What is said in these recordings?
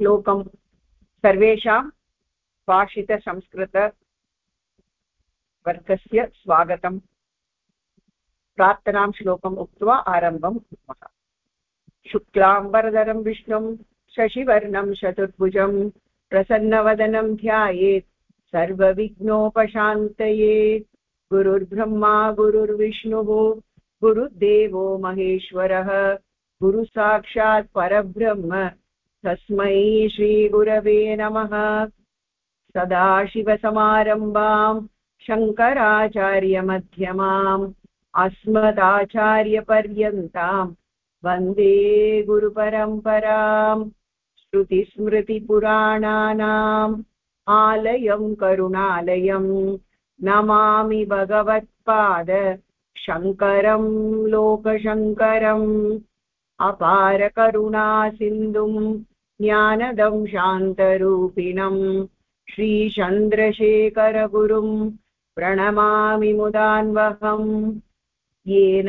श्लोकं सर्वेषां भाषितसंस्कृतवर्गस्य स्वागतम्। प्रार्थनां श्लोकम् उक्त्वा आरम्भं कुर्मः। शुक्लाम्बरधरं विष्णुं शशिवर्णं चतुर्भुजं प्रसन्नवदनं ध्यायेत्। सर्वविघ्नोपशान्तये गुरुर्ब्रह्मा, गुरुर्विष्णुः गुरुदेवो महेश्वरः। गुरुसाक्षात् परब्रह्म तस्मै श्रीगुरवे नमः। सदाशिवसमारम्भाम् शङ्कराचार्यमध्यमाम् अस्मदाचार्यपर्यन्ताम् वंदे गुरुपरम्पराम्, श्रुतिस्मृतिपुराणानाम्, आलयं करुणालयम् नमामि भगवत्पाद, शङ्करं लोकशङ्करम्, अपारकरुणासिन्धुम् ज्ञानदं शान्तरूपिणम् श्रीचन्द्रशेखरगुरुम् प्रणमामि मुदान्वहम् येन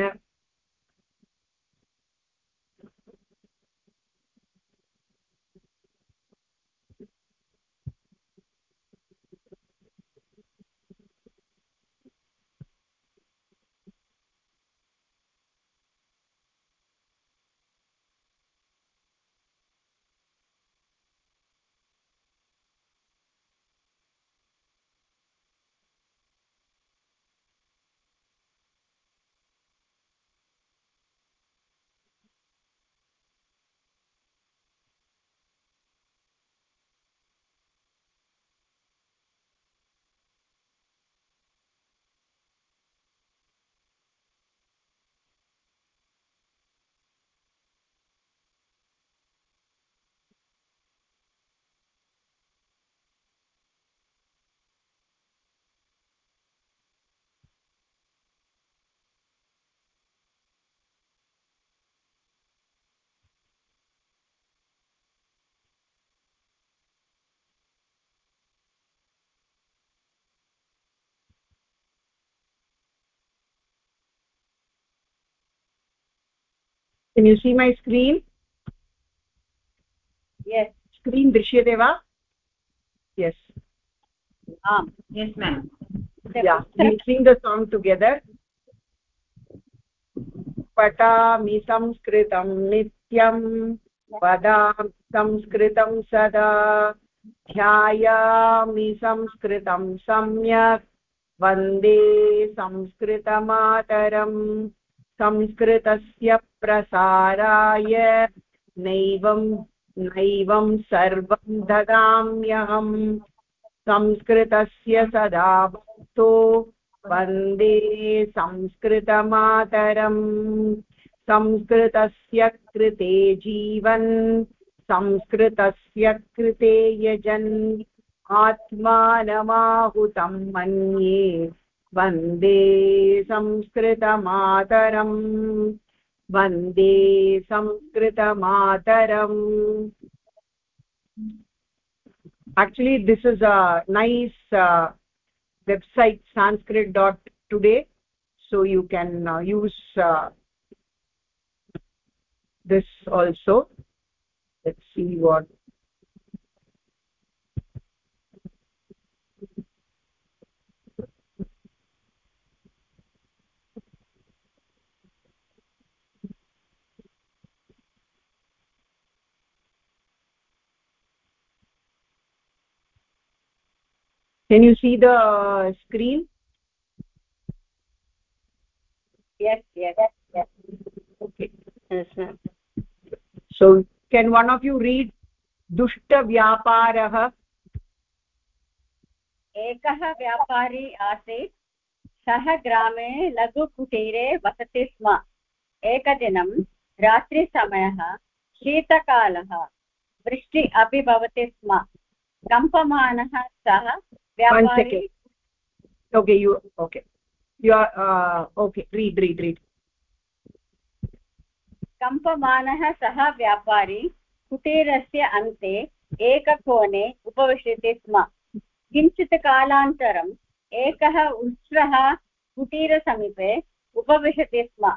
can you see my screen yes screen drishyate va yes ah yes ma'am yeah we'll sing the song together पठामि संस्कृतं नित्यं वदामि संस्कृतं सदा ध्यायामि संस्कृतं सम्यक् वंदे संस्कृतमातरम् संस्कृतस्य प्रसाराय नैवं नैवं सर्वं ददाम्यहम्। संस्कृतस्य सदा भक्तो वंदे संस्कृतमातरम्। संस्कृतस्य कृते जीवन्, संस्कृतस्य कृते यजन्। आत्मानमाहुतं मन्ये। वन्दे संस्कृतमातरम् वन्दे संस्कृतमातरम् actually this is a nice uh, website sanskrit dot today so you can uh, use uh, this also let's see what can you see the screen? Yes yes yes. Okay. Yes ma'am. So can one of you read दुष्टव्यापारः एकः व्यापारी आसीत् सः ग्रामे लघुकुटीरे वसति स्म एकदिनं रात्रिसमयः शीतकालः वृष्टि अपि भवति स्म कम्पमानः सः व्यापारी okay you okay. You are uh, okay read read read. कम्पमानः सः व्यापारी कुटीरस्य अन्ते एककोणे उपविशति स्म किञ्चित् कालान्तरम् एकः उष्ट्रः कुटीरसमीपे उपविशति स्म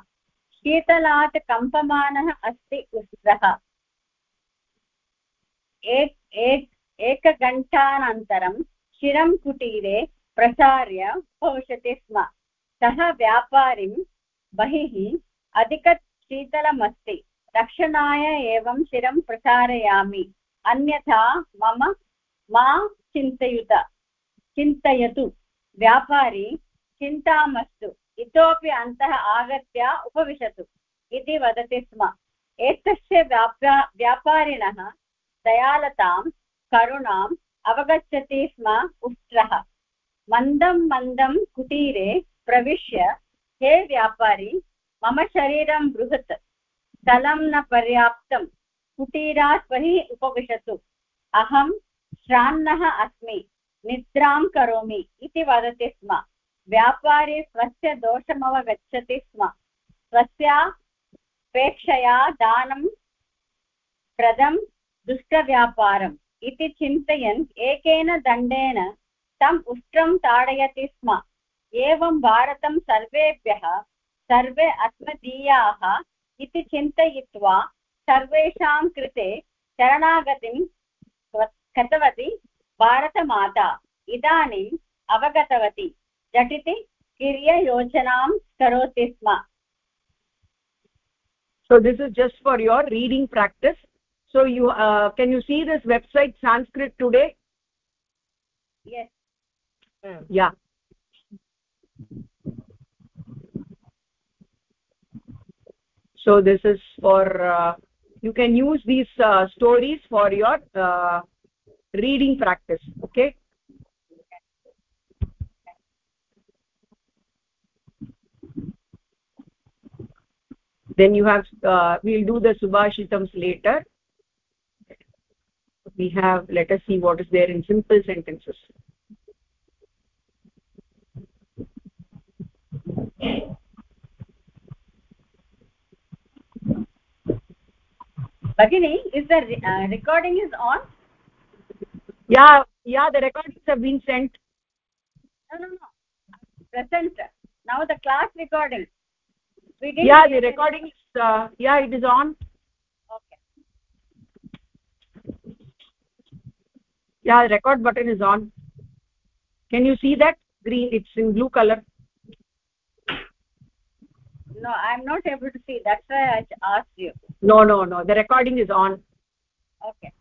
शीतलात् कम्पमानः अस्ति उष्ट्रः एकघण्टानन्तरं शिरं कुटीरे प्रसार्य उपविशति स्म। सः व्यापारीं बहिः अधिकशीतलमस्ति रक्षणाय एवं शिरं प्रसारयामि। अन्यथा मम, मा चिन्तयुत, चिन्तयतु। व्यापारी चिन्ता मास्तु इतोपि अन्तः आगत्य उपविशतु। इति वदति स्म। एतस्य व्यापा व्यापारिणः दयालतां करुणाम् अवगच्छति स्म उष्ट्रः। मन्दं मन्दं कुटीरे प्रविश्य, हे व्यापारी, मम शरीरं बृहत्, स्थलं न पर्याप्तं कुटीरात् बहिः उपविशतु। अहं श्रान्नः अस्मि, निद्रां करोमि इति वदति स्म। व्यापारी स्वस्य दोषमवगच्छति स्म। स्वस्यापेक्षया दानं प्रदं दुष्टव्यापारम्। इति चिन्तयन् एकेन दण्डेन तम् उष्ट्रं ताडयति स्म। एवं भारतं सर्वेभ्यः, सर्वे अस्मदीयाः इति चिन्तयित्वा सर्वेषां कृते शरणागतिं गतवती भारतमाता। इदानीम् अवगतवती। झटिति किर्ययोजनां करोति स्म। So this is just for your reading practice? So you uh, can you see this website sanskrit today? Yes. Mm. yeah. So this is for uh, you can use these uh, stories for your uh, reading practice okay? Then you have uh, we'll do the subhashitams later we have let us see what is there in simple sentences. Bhagini, is the uh, recording is on? yeah yeah the recordings have been sent. No no no. Present. Now the class recording. Yeah the recording is uh, yeah it is on okay yeah the record button is on. Can you see that? Green it's in blue color. No i'm not able to see. That's why i asked you. No no no. The recording is on. Okay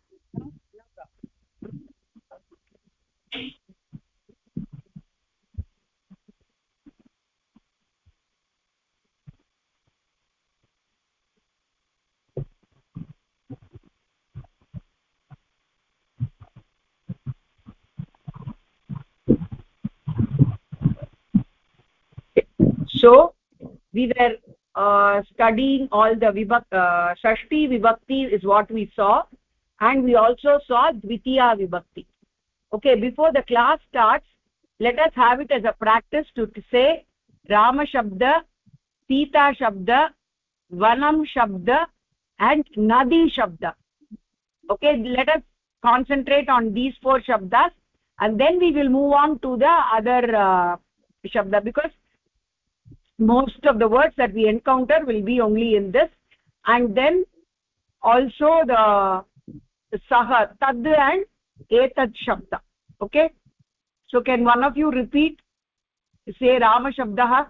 so we were uh, studying all the vibhakti uh, shashti vibhakti is what we saw. And we also saw dvitiya vibhakti. Okay before the class starts let us have it as a practice to, to say rama shabda sita shabda vanam shabda and nadi shabda. Okay let us concentrate on these four shabdas and then we will move on to the other uh, shabda because most of the words that we encounter will be only in this. And then also the saha tad and etat shabda. Okay? So can one of you repeat? Say rama shabdah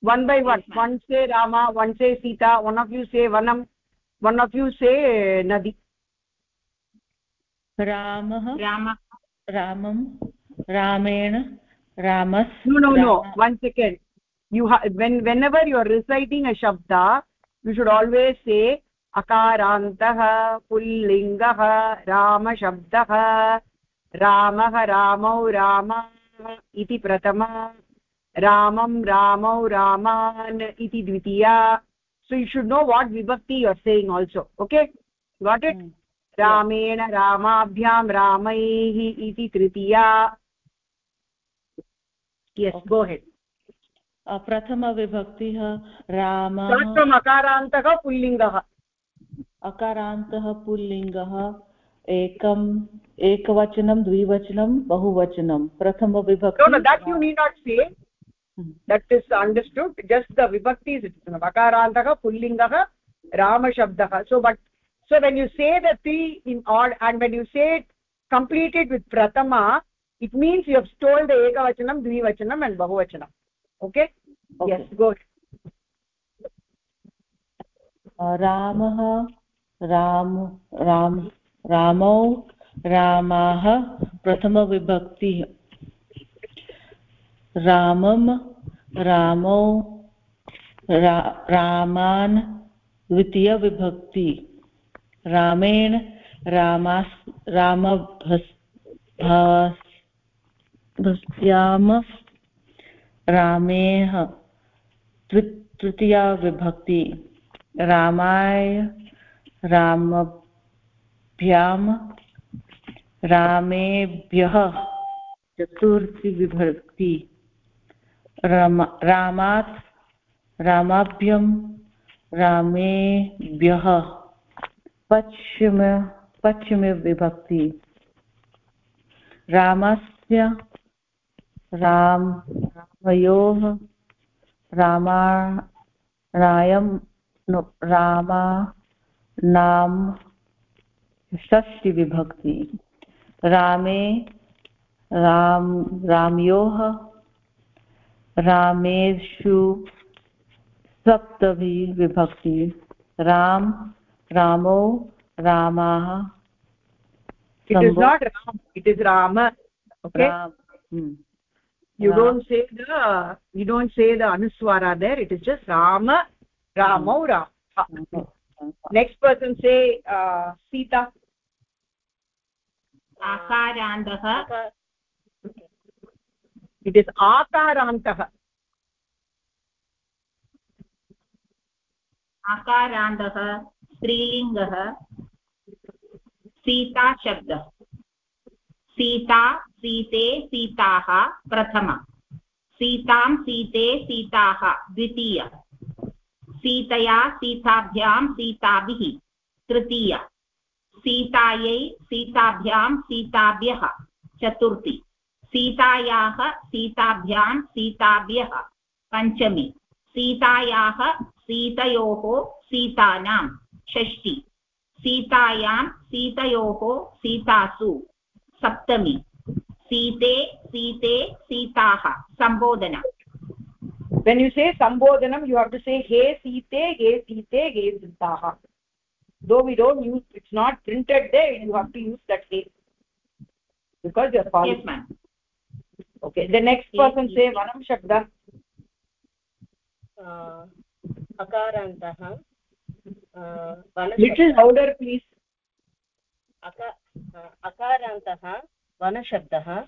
one by one. One say rama one say sita. One of you say vanam. One of you say nadi. Ramah. Rama. Ramam. Ramen ramas. No no no. One second you when whenever you are reciting a shabda you should always say akarantah pullingah rama shabdah ramah ramau rama iti pratama ramam ramau raman iti dvitiya so you should know what vibhakti you are saying also okay got it mm. रामेण रामाभ्यां रामैः इति तृतीया yes go ahead प्रथमविभक्तिः Ram. अकारान्तः पुल्लिङ्गः। अकारान्तः पुल्लिङ्गः एकम् एकवचनं द्विवचनं बहुवचनं। प्रथमविभक्ति। hmm. अकारान्तः पुल्लिङ्गः रामशब्दः। So but so when you say three in order and when you set completed with Prathama it means you've stole the एकवचनं द्विवचनम् अण्ड् बहुवचनम् ओके? Yes go रामः राम राम रामौ रामाः प्रथमविभक्तिः रामं रामौ रा, रामान् द्वितीयविभक्ति रामेण रामास् रामेह तृतीया विभक्ति, रामाय रामभ्यां रामेभ्यः, चतुर्थी विभक्ति, राम, रामात्, रामाभ्यं, रामेभ्यः पश्चिम विभक्ति, रामस्य, राम रामयोः रामाणायं रामा नाम षष्टिविभक्ति रामे राम रामयोः रामेषु सप्तभी विभक्ति राम रामो रामाः it is not ram it is rama okay ram. Hmm. you ram. don't say the you don't say the anuswara there it is just rama ramau hmm. ram next person say uh, sita आकारन्तः it is आकारान्तः आकारान्तः स्त्रीलिङ्गः सीता शब्दः सीता, सीते, सीताः प्रथम। सीतां, सीते, सीताः, द्वितीय। सीतया, सीताभ्यां, सीताभिः, तृतीय। सीतायै, सीताभ्यां, सीताभ्यः, चतुर्थी। सीतायाः, सीताभ्यां, सीताभ्यः, पञ्चमी। सीतायाः, सीतयोः, सीतानां षष्टि सीतायां, सीतयोः, सीतासु। सप्तमी सीते सीते सीताः सम्बोधना when you say sambodhanam you have to say he site he site he sitaah though we don't use it's not printed there you have to use that he because you are following yes ma'am okay the next person say vanam shabda अकारन्तः little louder please अकारान्तः वनशब्दः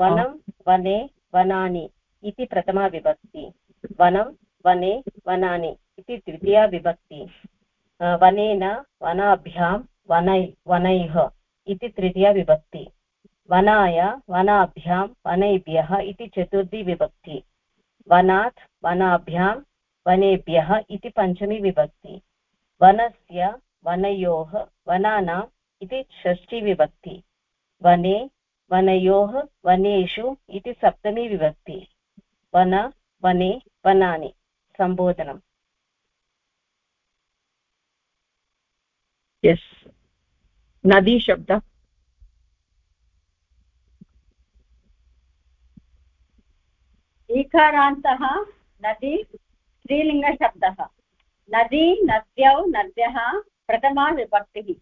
वनं, वने, वनानि इति प्रथमा विभक्ति। वनं, वने, वनानि इति द्वितीया विभक्ति। वनेन वनाभ्यां वनै, वनैः इति तृतीया विभक्ति। वनाय वनाभ्यां वनैभ्यः इति चतुर्थी विभक्ति। वनात् वनाभ्यां वनेभ्यः इति पञ्चमी विभक्ति। वनस्य वनयोः वनानाम् इति षष्ठी विभक्ति वने वनयोः वनेषु इति सप्तमी विभक्ति वन वने वनानि। सम्बोधनम्। यस् नदी शब्द। ईकारान्तः नदी स्त्रीलिङ्गशब्दः। नदी नद्यौ नद्यः प्रथमा विभक्तिः।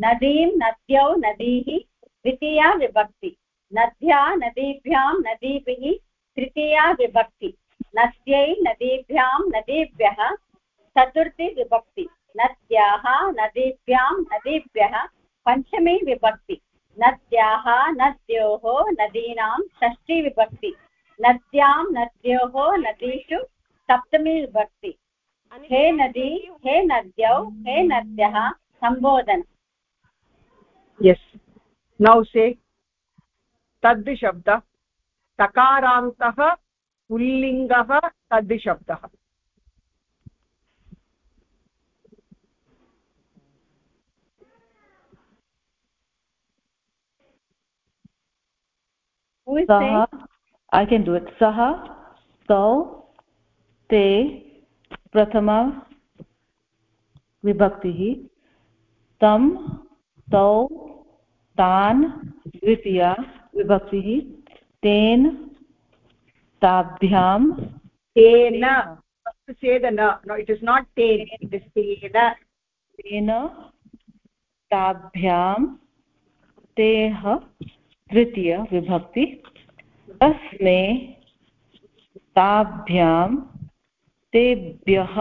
नदीं नद्यौ नदीः, द्वितीया विभक्ति। नद्या नदीभ्यां नदीभिः, तृतीया विभक्ति। नद्यै नदीभ्यां नदीभ्यः, चतुर्थी विभक्ति। नद्याः नदीभ्यां नदीभ्यः, पञ्चमी विभक्ति। नद्याः नद्योः नदीनां षष्ठी विभक्ति। नद्यां नद्योः नदीषु सप्तमी विभक्ति। हे नदी हे नद्यौ हे नद्यः सम्बोधन। यस् नौ से तद् शब्द तकारान्तः पुल्लिङ्गः तद् शब्दः I can do it. Saha, so, ते प्रथमा विभक्तिः तं तौ तान् द्वितीया विभक्तिः तेन ताभ्यां तेन चेद न नो इट् इस् नाट् तेन इट् इस् तेन। तेन ताभ्यां तेः तृतीयविभक्ति तस्मै ताभ्यां तेभ्यः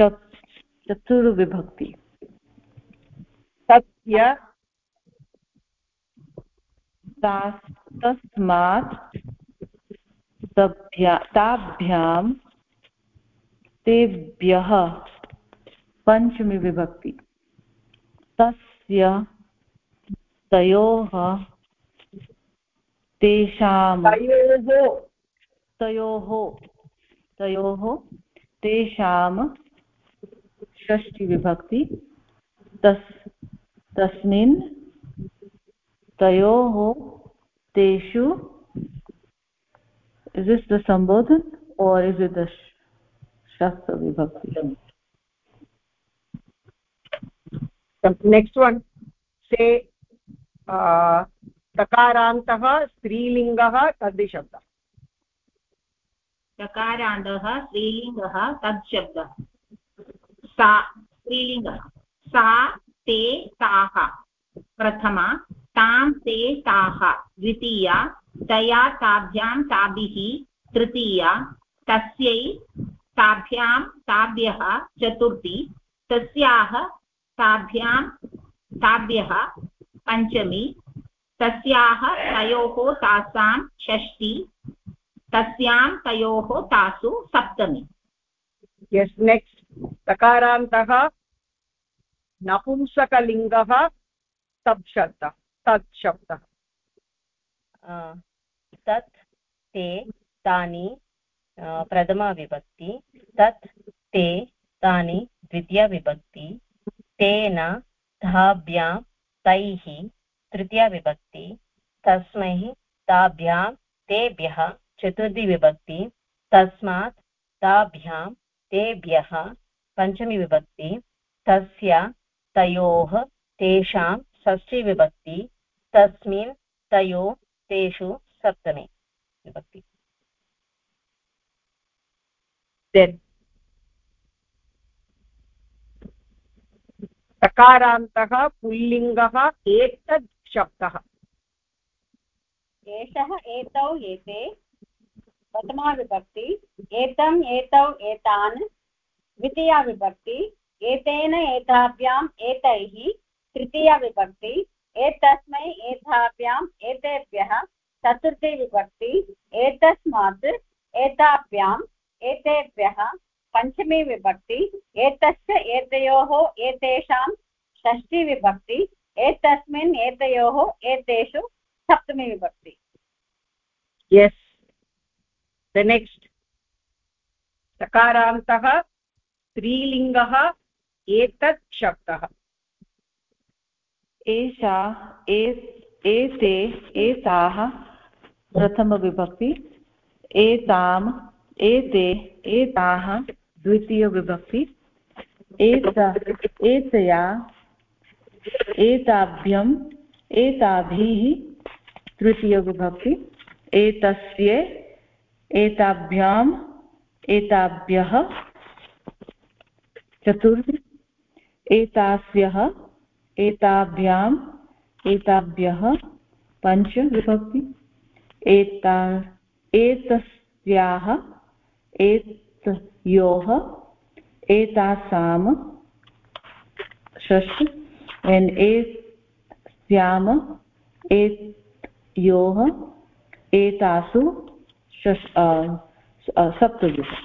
चतुर्विभक्ति। तस्य तस्मात् ताभ्यां तेभ्यः पञ्चमी विभक्ति तस्य तयोः तेषां तयोः तयोः तेषां षष्टिविभक्ति, तस्, तस्मिन् तयोः, तेषु इस् इस् द सम्बोधन् ओर् इस् इ दशस्त्रविभक्ति नेक्स्ट् वन् से तकारान्तः स्त्रीलिङ्गः, तद्विशब्दः। शब्दः तकारान्तः स्त्रीलिङ्गः तद् शब्दः सा, स्त्रीलिङ्गः। सा, ते, ताः। प्रथमा, तां, ते, ताः। द्वितीया, तया, ताभ्यां, ताभिः। तृतीया, तस्यै, ताभ्यां, ताभ्यः। चतुर्थी, तस्याः, ताभ्यां, ताभ्यः। पञ्चमी, तस्याः, तयोः, तासां। षष्टि तस्यां तयोः तासु सप्तमी। यस् नेक्स्ट् तकारान्तः नपुंसकलिङ्गः तत् शब्दः तत् शब्दः तत् ते तानि प्रथमाविभक्ति तत् ते तानि द्वितीयाविभक्ति तेन ताभ्यां तैः तृतीयाविभक्ति तस्मै ताभ्यां तेभ्यः। चतुर्थीविभक्ति तस्मात् ताभ्यां तेभ्यः पञ्चमीविभक्ति तस्य तयोः तेषां षष्ठीविभक्ति तस्मिन् तयो तेषु सप्तमी विभक्ति। तकारान्तः पुल्लिङ्गः एतद् शब्दः। एषः एतौ एते प्रथमा विभक्ति एतम्, एतौ, एतान्। द्वितीया विभक्ति एतेन एताभ्याम् एतैः। तृतीया विभक्ति एतस्मै एताभ्याम् एतेभ्यः। चतुर्थी विभक्ति एतस्मात् एताभ्याम् एतेभ्यः। पञ्चमी विभक्ति एतस्य एतयोः एतेषां। षष्ठी विभक्ति एतस्मिन् एतयोः एतेषु सप्तमी विभक्ति यस् द नेक्स्ट् सकारान्तः, स्त्रीलिङ्गः, एतत् शब्दः। एषा एते, एताः, प्रथमविभक्ति। एताम् एते, एताः, द्वितीयविभक्ति। एत, एतया एताभ्यम् एताभिः, तृतीयविभक्ति। एतस्य एताभ्याम् एताभ्यः चतुर्थी एतास्यः एताभ्याम् एताभ्यः पञ्चविभक्ति एता एतस्याः एतयोः एतासां षष्ठ एण्ड् एस्याम एत योः एतासु सप्तदश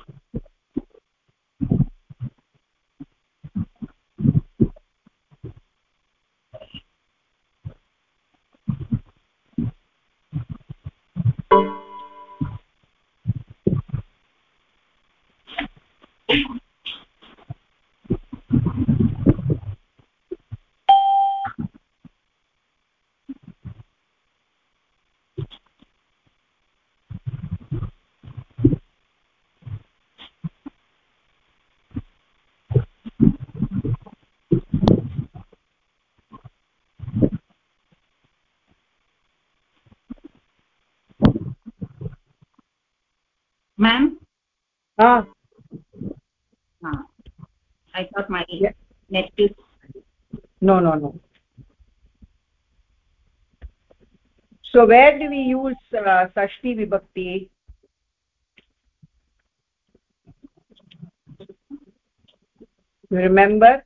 ma'am? Ah. Uh, i thought my yeah. net is no no no. So where do we use uh, sashti vibhakti? You remember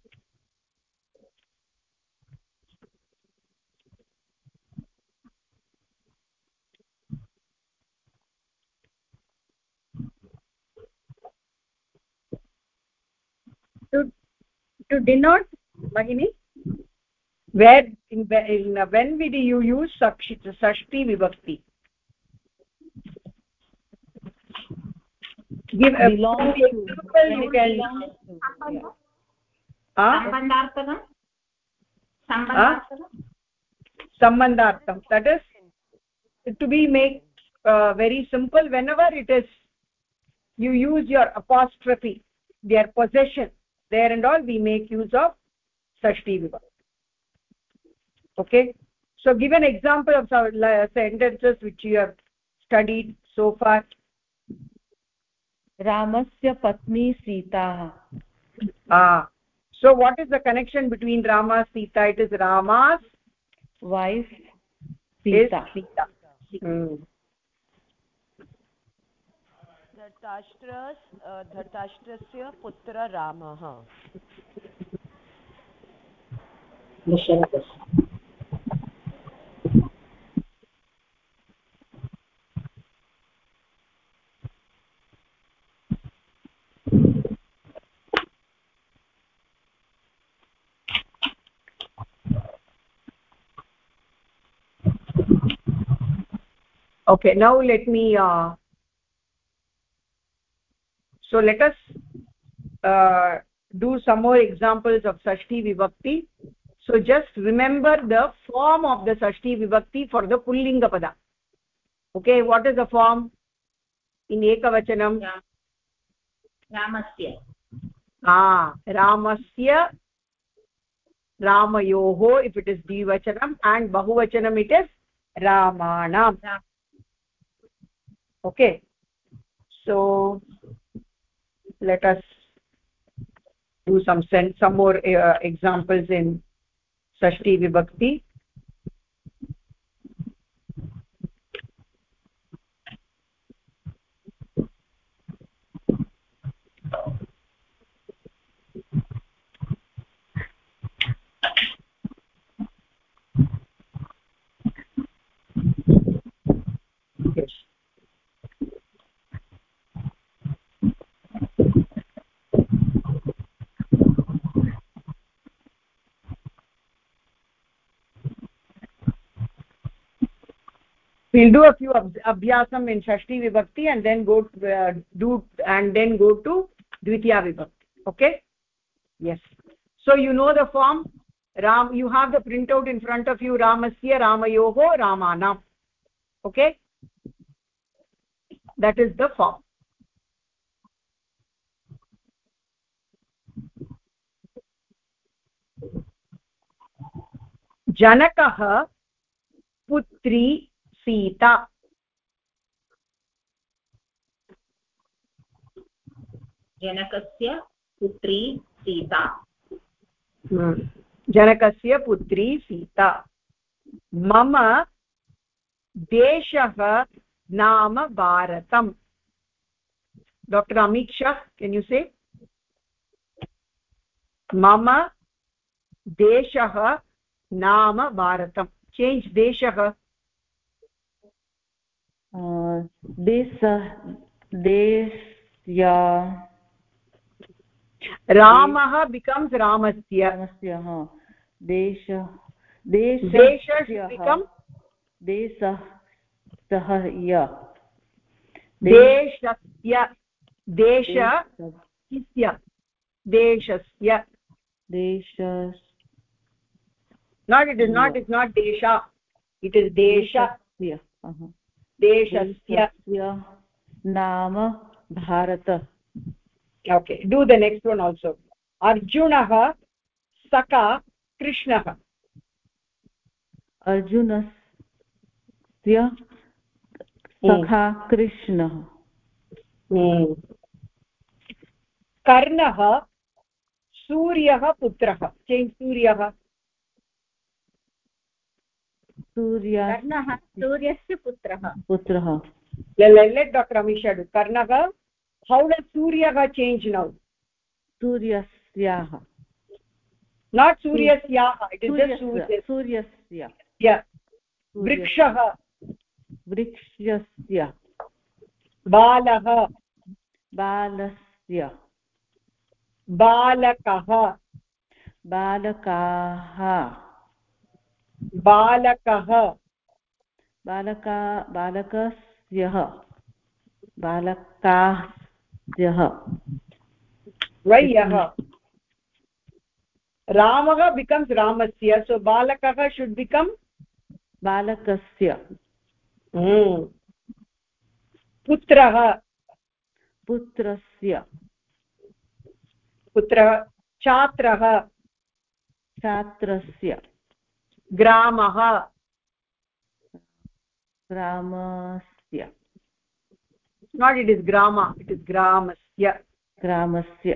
to to denote bagini where in, in when will you use sashti vibhakti? Give a Belong to. example you can ah sambandhartakam sambandhartakam sambandhartam that is to be make uh, very simple whenever it is you use your apostrophe their possession there and all we make use of sashti vibhakti okay so give an example of some sentences which you have studied so far रामस्य पत्नी Sita ah so what is the connection between rama sita it is rama's wife is Sita sita hmm. धृतराष्ट्रस् धृतराष्ट्रस्य पुत्र रामः। Okay now let me uh, so let us uh, do some more examples of sashti vibhakti. So just remember the form of the sashti vibhakti for the pullinga pada. Okay what is the form? In ekavachanam. Ramasya ah ramasya ramayoho if it is dvachanam and bahuvachanam it is ramanam. Okay. So let us do some sense some more uh, examples in sashti vibhakti we'll do a few abhyasam in shashti vibhakti and then go to, uh, do and then go to dvitiya vibhakti okay yes so you know the form ram you have the printout in front of you ramasya ramayoho ramanam okay that is the form जनकः पुत्री सीता। जनकस्य पुत्री सीता। जनकस्य पुत्री सीता। मम देशः नाम भारतम्। Doctor Amit Shah can you say मम देशः नाम भारतम्। चेञ्ज् देशः। देश देश्या रामः बिकम्स् रामस्य। रामस्य हा। देश देश देश बिकम् देशः सः य। देशस्य देश इस्य देशस्य। देश not it is not it's not desha it is desha देशस्य अह। deshasya देशस्य नाम Bharat. Okay do the next one also अर्जुनः सखा कृष्णः। अर्जुनस्य सखा कृष्णः। hmm. कर्णः सूर्यः पुत्रः। चेत् सूर्यः। सूर्य कर्णः सूर्यस्य पुत्रः। पुत्रः। नौ सूर्यस्याः। नाट् सूर्यस्याः सूर्यस्य वृक्षः। वृक्षस्य। बालः। बालस्य। बालकः। बालकाः। बालकः। बालका बालकस्यः। बालकाः वयः रामः बिकम्स् रामस्य सो बालकः शुड् बिकम् बालकस्य। हम्म। पुत्रः। पुत्रस्य। पुत्रः छात्रः। छात्रस्य। ग्रामः। ग्रामस्य। नाट् इट् इस् ग्राम इट् इस् ग्रामस्य। ग्रामस्य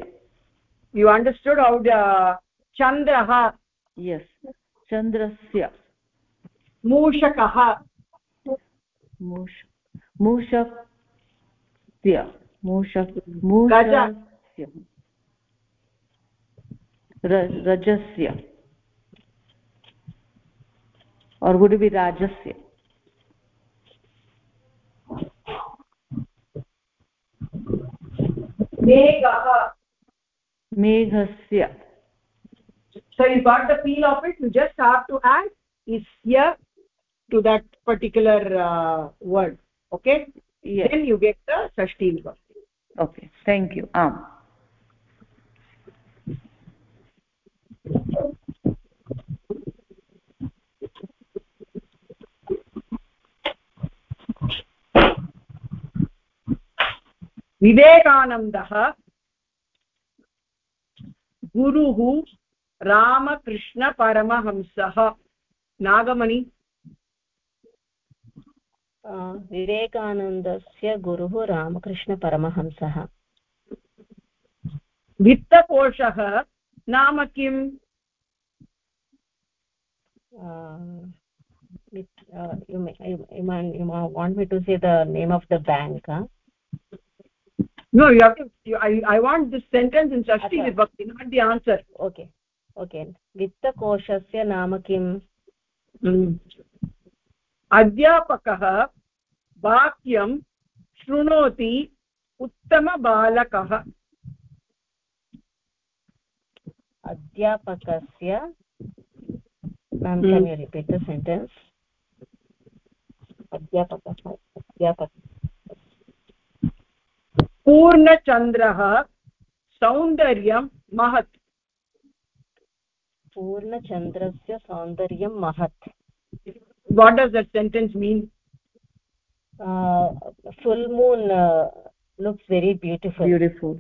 यु अण्डर्स्टुण्ड् औट् चन्द्रः यस् चन्द्रस्य मूषकः मूष मूषस्य मूष मूष रजस्य और would it be राजस्य मेघः मेघस्य so you got the feel of it you just have to add is here to that particular uh, word okay yes then you get the shashti vibhakti okay thank you आम् विवेकानन्दः गुरुः रामकृष्णपरमहंसः नागमणि विवेकानन्दस्य गुरुः रामकृष्णपरमहंसः वित्तकोशः नाम किम् uh, uh, you, may, you, you, you want me to say the name of the bank huh? No you have to you, I, I want this sentence in shashti vibhakti not the answer okay okay वित्तकोशस्य नाम किम् अध्यापकः वाक्यं शृणोति उत्तमबालकः अध्यापकस्य Hmm. repeat the sentence अध्यापकः अध्यापक पूर्णचन्द्रः सौन्दर्यं महत्। पूर्णचन्द्रस्य सौन्दर्यं महत्। What does that sentence mean full moon looks very beautiful beautiful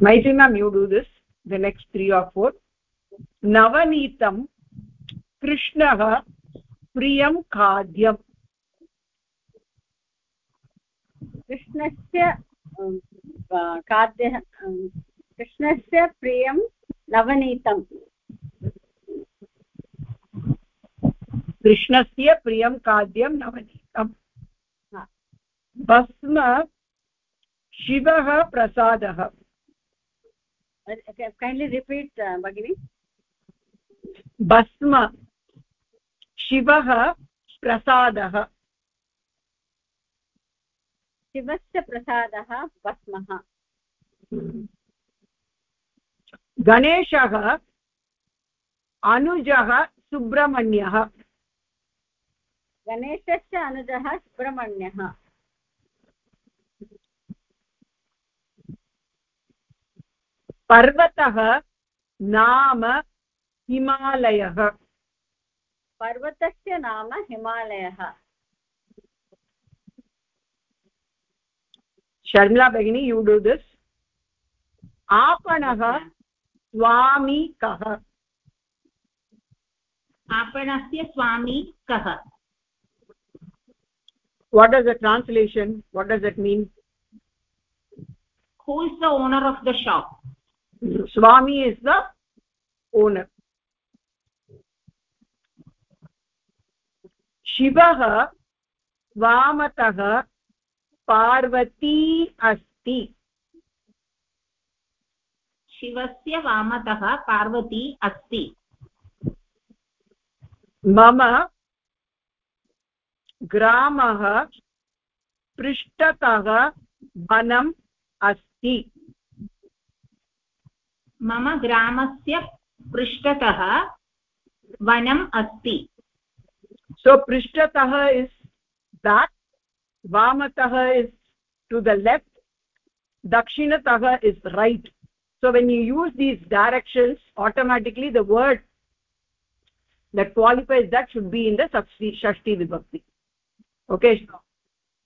Maitri ma'am you do this. The next three or four. Navanitam कृष्णः प्रियं खाद्यम् कृष्णस्य खाद्यः कृष्णस्य प्रियं नवनीतं कृष्णस्य प्रियं खाद्यं नवनीतम् भस्म शिवः प्रसादः कैण्ड्लि रिपीट् भगिनि भस्म शिवः प्रसादः शिवस्य प्रसादः भस्मः गणेशः अनुजः सुब्रह्मण्यः गणेशस्य अनुजः सुब्रह्मण्यः पर्वतः नाम हिमालयः पर्वतस्य नाम हिमालयः शर्मिला भगिनी यू डू दिस् आपणः स्वामी कः आपणस्य स्वामी कः what is the translation what does it mean who is the owner of the shop swami is the owner. शिवः वामतः पार्वती अस्ति शिवस्य वामतः पार्वती अस्ति मम ग्रामः पृष्ठतः वनम् अस्ति मम ग्रामस्य पृष्ठतः वनम् अस्ति so prishthatah is back vamatah is to the left dakshinatah is right so when you use these directions automatically the word that qualifies that should be in the shashti vibhakti okay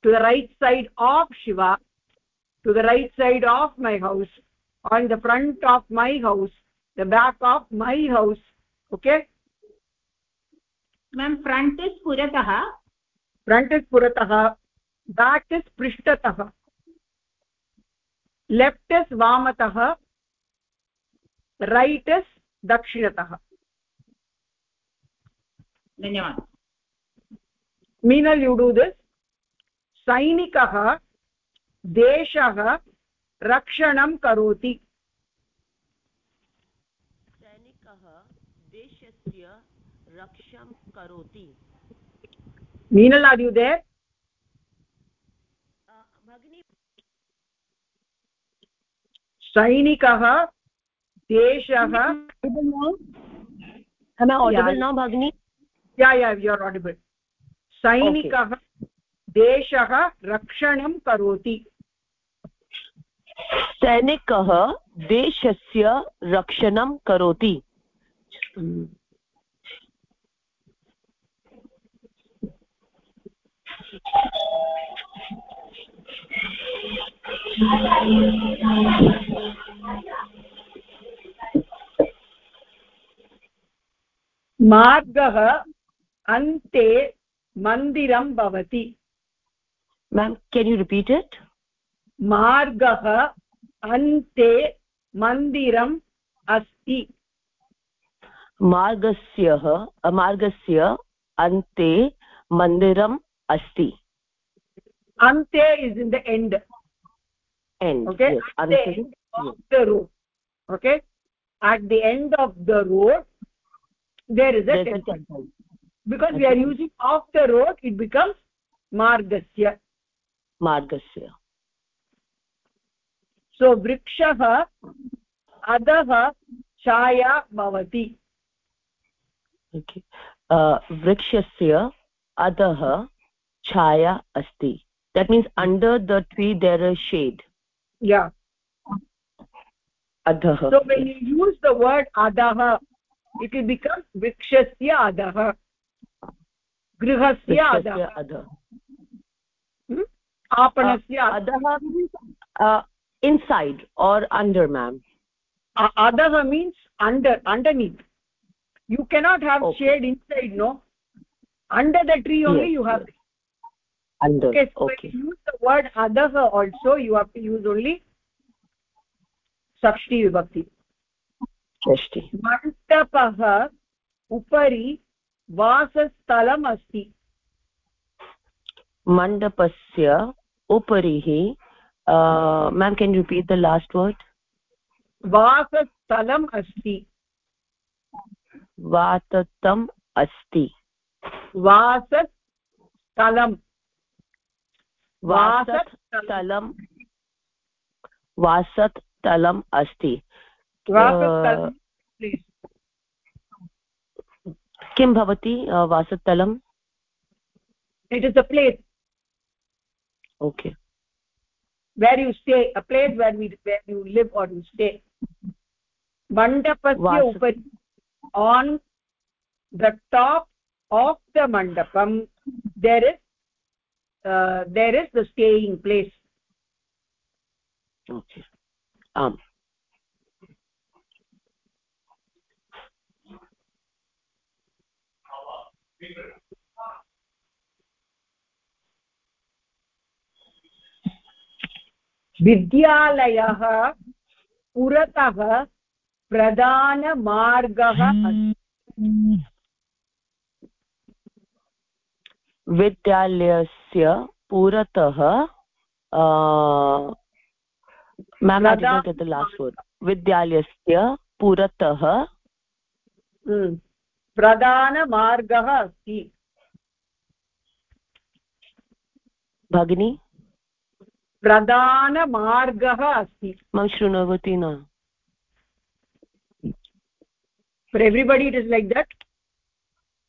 to the right side of shiva to the right side of my house on the front of my house the back of my house okay? Ma'am front is पुरतः front is पुरतः back is पृष्ठतः left is वामतः right is दक्षिणतः धन्यवादः। Meenal you do this सैनिकः देशः रक्षणं करोति। सैनिकः देशस्य रक्षां करोति। मीनल् आर् यु देर् सैनिकः देशः। सैनिकः देशः रक्षणं करोति। सैनिकः देशस्य रक्षणं करोति। मार्गः अन्ते मन्दिरं भवति। Ma'am can you repeat it? मार्गः अन्ते मन्दिरम् अस्ति मार्गस्य मार्गस्य अन्ते मन्दिरम् अस्ति अन्ते is in the end okay the end of the road at the end of the road there is a there's a temple temple because we are using off the road it becomes margasya मार्गस्य सो वृक्षः अधः छाया भवति। uh, वृक्षस्य अधः छाया अस्ति। That means under the tree there shade अधः। यूस् द वर्ड् अधः इट् विल् बिकम् वृक्षस्य अधः। गृहस्य अधः। अधः। hmm? inside or under ma'am A- adah means under underneath you cannot have Okay. shade inside no under the tree only Yes, you have yes. under okay so okay when you use the word adah also you have to use only षष्ठी विभक्ति षष्टि मण्डपः उपरि वासस्थलम् अस्ति मण्डपस्य उपरि ma'am can you repeat the last word वासस्थलम् अस्ति वाततम् अस्ति वासस्थलं वासत् स्थलं वासत् स्थलम् अस्ति वासस्थलं please. किं भवति अ, वासस्थलम् it is a place okay where you stay a place where we where you live or you stay. Mandapasya upari on the top of the mandapam there is uh, there is the staying place. Okay. Um विद्यालयः पुरतः प्रधानमार्गः अस्ति। विद्यालयस्य पुरतः ma'am I प्रधा- get the last word विद्यालयस्य पुरतः हम्म। प्रधानमार्गः अस्ति। भगिनी? प्रधानमार्गः अस्ति। मम शृणोति न। For everybody it is like that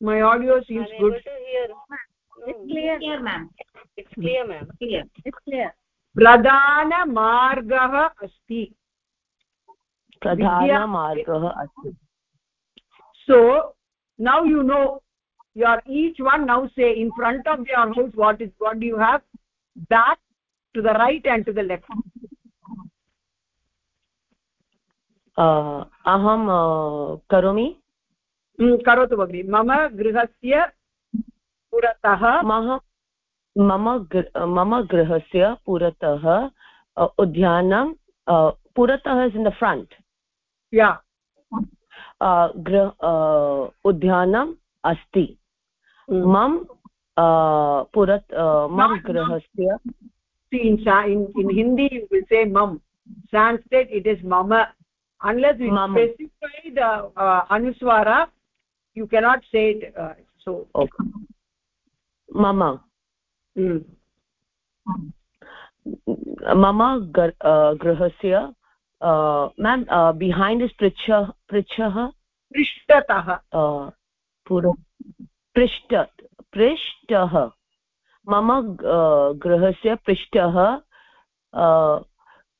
my audio is good प्रधानमार्गः अस्ति। प्रधानमार्गः अस्ति। So now you know your each one now say in front of your house what is what you have that to the right and to the left. अहं करोमि? करोतु भगिनि। मम गृहस्य पुरतः मम मम गृहस्य पुरतः उद्यानं पुरतः इस् इन् द फ्रण्ट् या। गृह उद्यानम् अस्ति। मम पुरत् मम गृहस्य see in in in hindi you will say mam sanskrit it is mama unless we Mama. specify the uh, anuswara you cannot say it uh, so okay मम mm. मम गर्- अ, गृहस्य मेम् बिहैण्ड् इस् पृच्छ पृच्छः पृष्ठतः अ, पुर पृष्ठ पृष्ठः मम गृहस्य पृष्ठः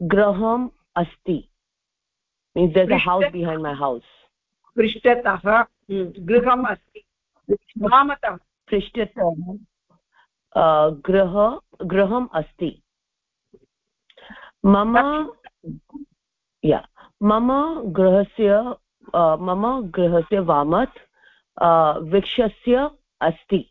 गृहम् अस्ति. Means there's a house behind my house पृष्ठतः mm, गृहम् अस्ति. वामतः पृष्ठतः गृह गृहम् अस्ति. मम या मम गृहस्य मम गृहस्य वामत् वृक्षस्य अस्ति.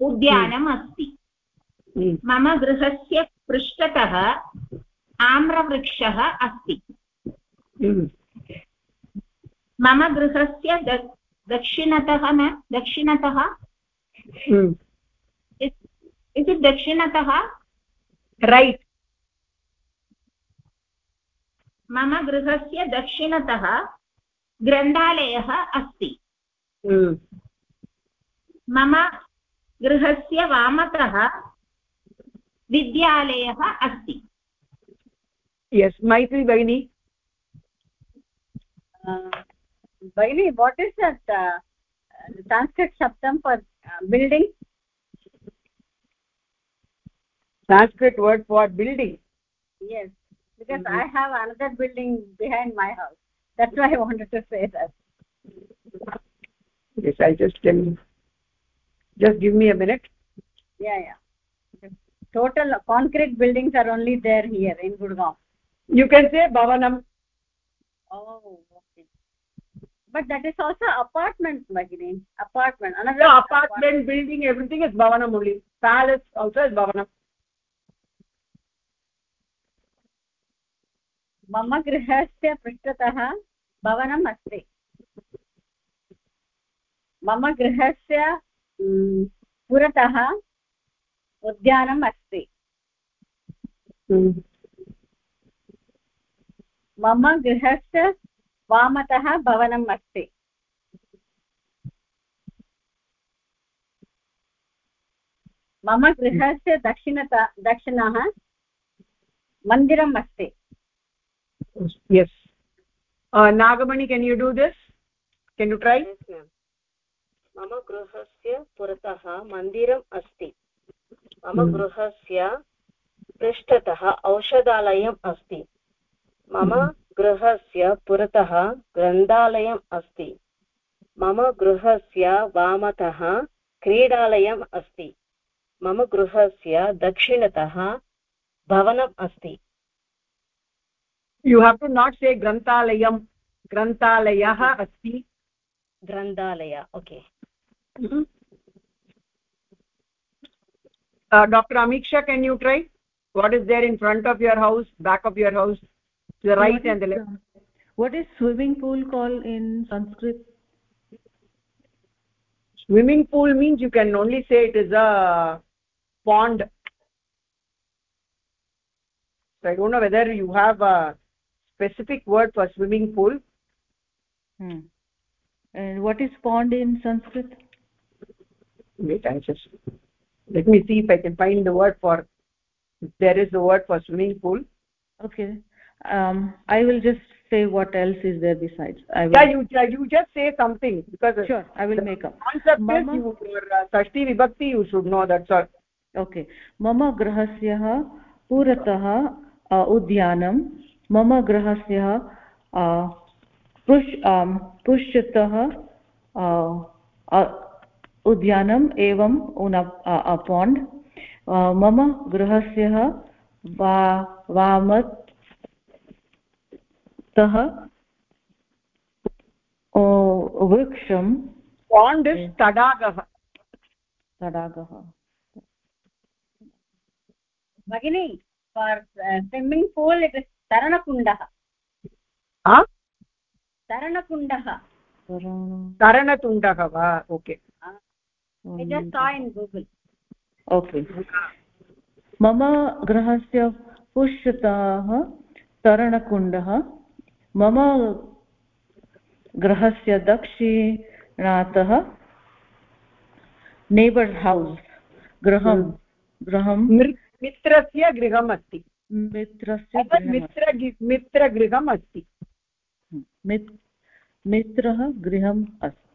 उद्यानम् अस्ति mm. मम गृहस्य पृष्ठतः आम्रवृक्षः अस्ति Mm. मम गृहस्य दक्षिणतः न दक्षिणतः. इति दक्षिणतः right मम गृहस्य दक्षिणतः ग्रन्थालयः अस्ति. मम गृहस्य वामतः विद्यालयः अस्ति। यस् मैत्री भगिनि। भगिनि वाट् इस् दट् संस्कृत् शब्दं for building Sanskrit word for building yes because I have another building behind my house that I wanted to say that Yes, I just tell you. just give me a minute Yeah, yeah. The Total concrete buildings are only there here in Gurgaon. you can say bhavanam Oh, okay. But that is also apartment, Bhagini. Apartment. Another the apartment building everything is bhavanam only palace also is bhavanam मम गृहस्य पृष्ठतः भवनम् अस्ति मम गृहस्य म्, पुरतः उद्यानम् अस्ति। mm. मम गृहस्य वामतः भवनम् अस्ति। मम गृहस्य दक्षिणत दक्षिणः मन्दिरम् अस्ति। Yes. Uh, nagamani can you do this? Can you try? Yes ma'am. मम गृहस्य पुरतः मन्दिरम् अस्ति। मम हम्म। गृहस्य पृष्ठतः औषधालयम् अस्ति। मम हम्म। गृहस्य पुरतः ग्रन्थालयम् अस्ति। मम गृहस्य वामतः क्रीडालयम् अस्ति। मम गृहस्य दक्षिणतः भवनम् अस्ति। You have to not say granthalayam granthalayah asti ग्रन्थालय okay. Uh, dr amiksha can you try? What is there in front of your house back of your house to the right What and the left? uh, what is swimming pool called in sanskrit? Swimming pool means you can only say it is a pond. So i don't know whether you have a specific word for swimming pool. Hmm. and what is pond in sanskrit wait i just let me see if i can find the word for there is a word for swimming pool okay um i will just say what else is there besides i will yeah you you just say something because sure i will make up concept Mama- is you your uh, षष्टि vibhakti you should know that's all okay मम गृहस्य पुरतः अ, उद्यानं मम गृहस्य अ, पृष्ठतः अ, अ, उद्यानम् एवम् उन पाण्ड् मम गृहस्य वा वामतः वृक्षं is tadagah तडागः. भगिनी for swimming pool it is तरणकुण्डः. तरणकुण्डः. va okay. I just saw in Google. Okay मम गृहस्य पुष्पतः तरणकुण्डः। मम गृहस्य दक्षिणातः नेबर् हौस् गृहं गृहं मिर्- मित्रस्य गृहम् अस्ति मित्रस्य मित्र मित्रगृहम् अस्ति मित्रः गृहम् अस्ति।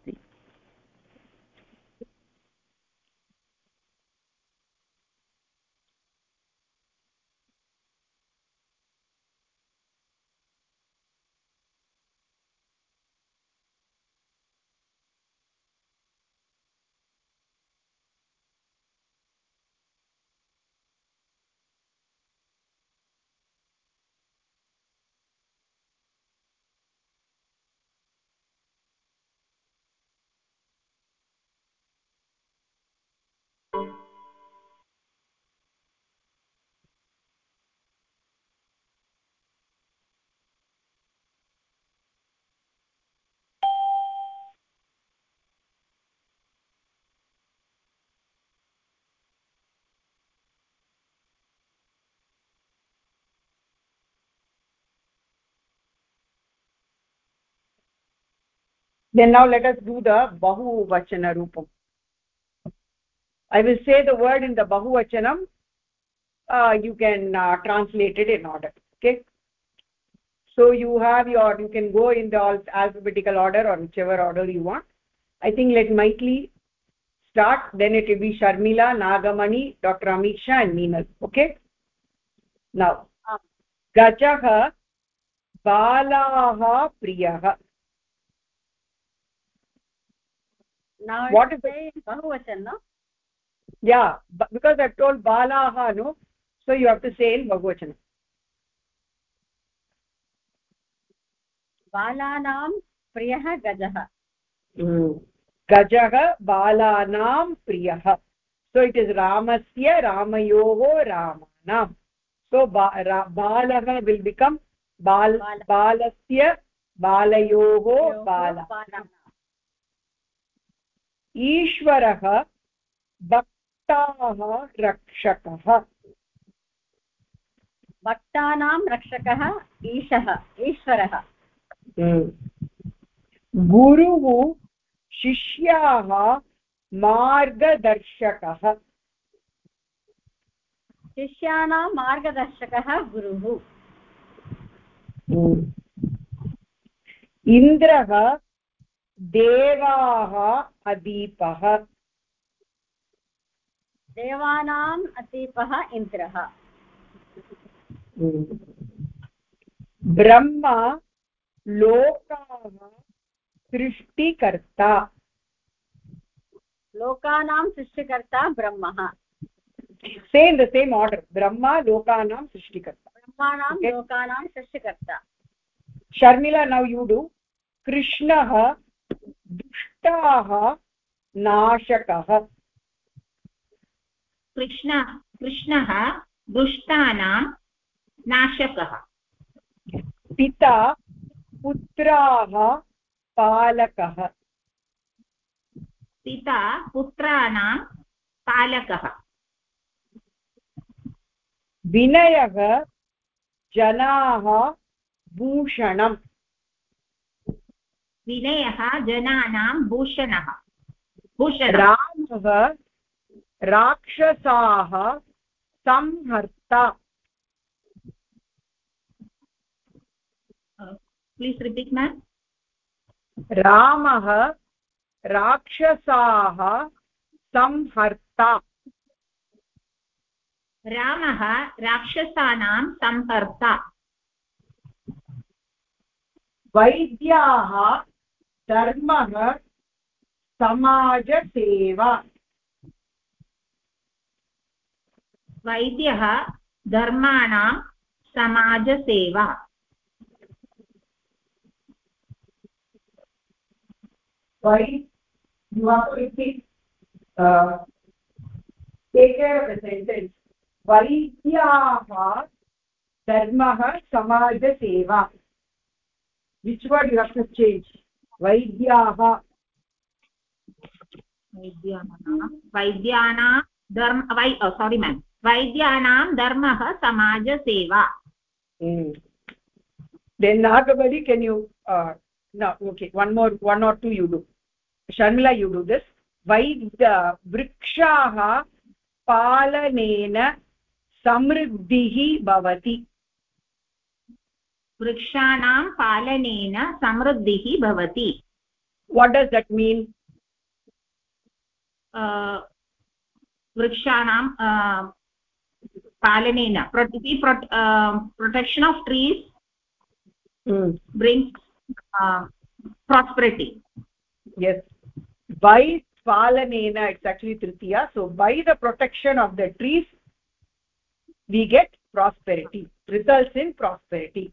then now let us do the bahuvachana roopam i will say the word in the bahuvachanam uh, you can uh, translate it in order okay so you have your you can go in the al- alphabetical order or whichever order you want i think let maitli start then it will be sharmila nagamani dr amisha and meenal okay now gajah बालाः प्रियः Now What is saying Bahuvachan, no? yeah because i told balaha no so you have to say in bahuvachanam बालानां प्रियः गजः गजः बालानां प्रियः so it is ramasya ramayoho ramanam so ba ra, balah will become balasya balayoho bala बालानां ईश्वरः भक्ताः रक्षकः। भक्तानां रक्षकः ईशः ईश्वरः। गुरुः शिष्याः मार्गदर्शकः। शिष्याणां मार्गदर्शकः गुरुः। इन्द्रः देवाः अदीपः। देवानाम् अतीपः इन्द्रः। ब्रह्मा लोकाः सृष्टिकर्ता। लोकानां सृष्टिकर्ता ब्रह्मः। Same the same order Brahma लोकानां सृष्टिकर्ता। ब्रह्माणां. लोकानां सृष्टिकर्ता। शर्मिला नौ यू डु कृष्णः दुष्टाः नाशकः। कृष्ण कृष्णः दुष्टानां नाशकः। पिता पुत्राः पालकः। पिता पुत्राणां पालकः। विनयः जनाः भूषणम्। विनयः जनानां भूषणः। भूषणः। रामः राक्षसाः संहर्ता। प्लीस् रिपीट् मैम् रामः राक्षसाः संहर्ता। रामः राक्षसानां संहर्ता। वैद्याः धर्म समाजसेवा। वैद्यः धर्माणां समाजसेवा। वै यु आर् सेण्टेन्स् वैद्याः धर्मः समाजसेवा। Which word you have vaidyaah वैद्यानां धर्म वै सारी मेम् वैद्यानां धर्मः समाजसेवा mm. then nagamali can you uh, no okay one more one or two you do sharmila you do this vaidya vrikshaah पालनेन समृद्धिः भवति वृक्षाणां पालनेन समृद्धिः भवति what does that mean अ, वृक्षाणां अ, पालनेन protection of trees mm. brings prosperity yes by palanena it's actually tritiya so by the protection of the trees we get prosperity results in prosperity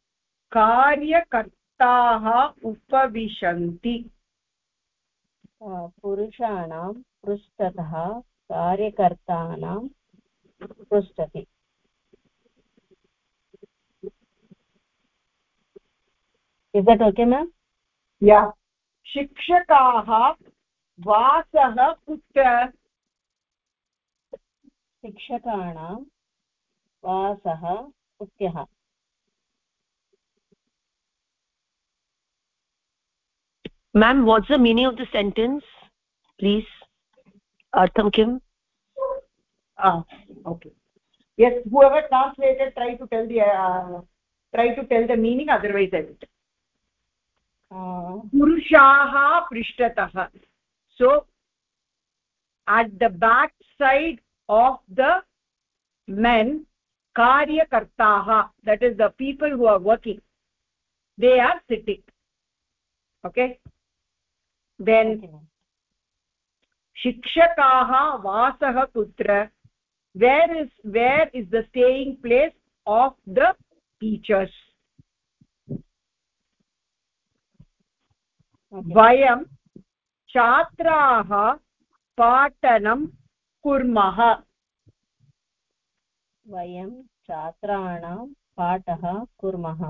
कार्यकर्ताः उपविशन्ति। पुरुषाणां पृष्ठतः कार्यकर्तानां पृष्ठति। Is that okay ma'am? या। शिक्षकाः वासः कुत्र? शिक्षकाणां वासः कुत्यः ma'am what's the meaning of the sentence please artham kim ah okay yes whoever translated try to tell the uh, try to tell the meaning otherwise i will uh, पुरुषाः पृष्ठतः so at the back side of the men karyakartaah that is the people who are working they are sitting okay Then शिक्षकाः वासः कुत्र? Where is where is the staying place of the teachers वयं छात्राः पाठनं कुर्मः वयं छात्राणां पाठः कुर्मः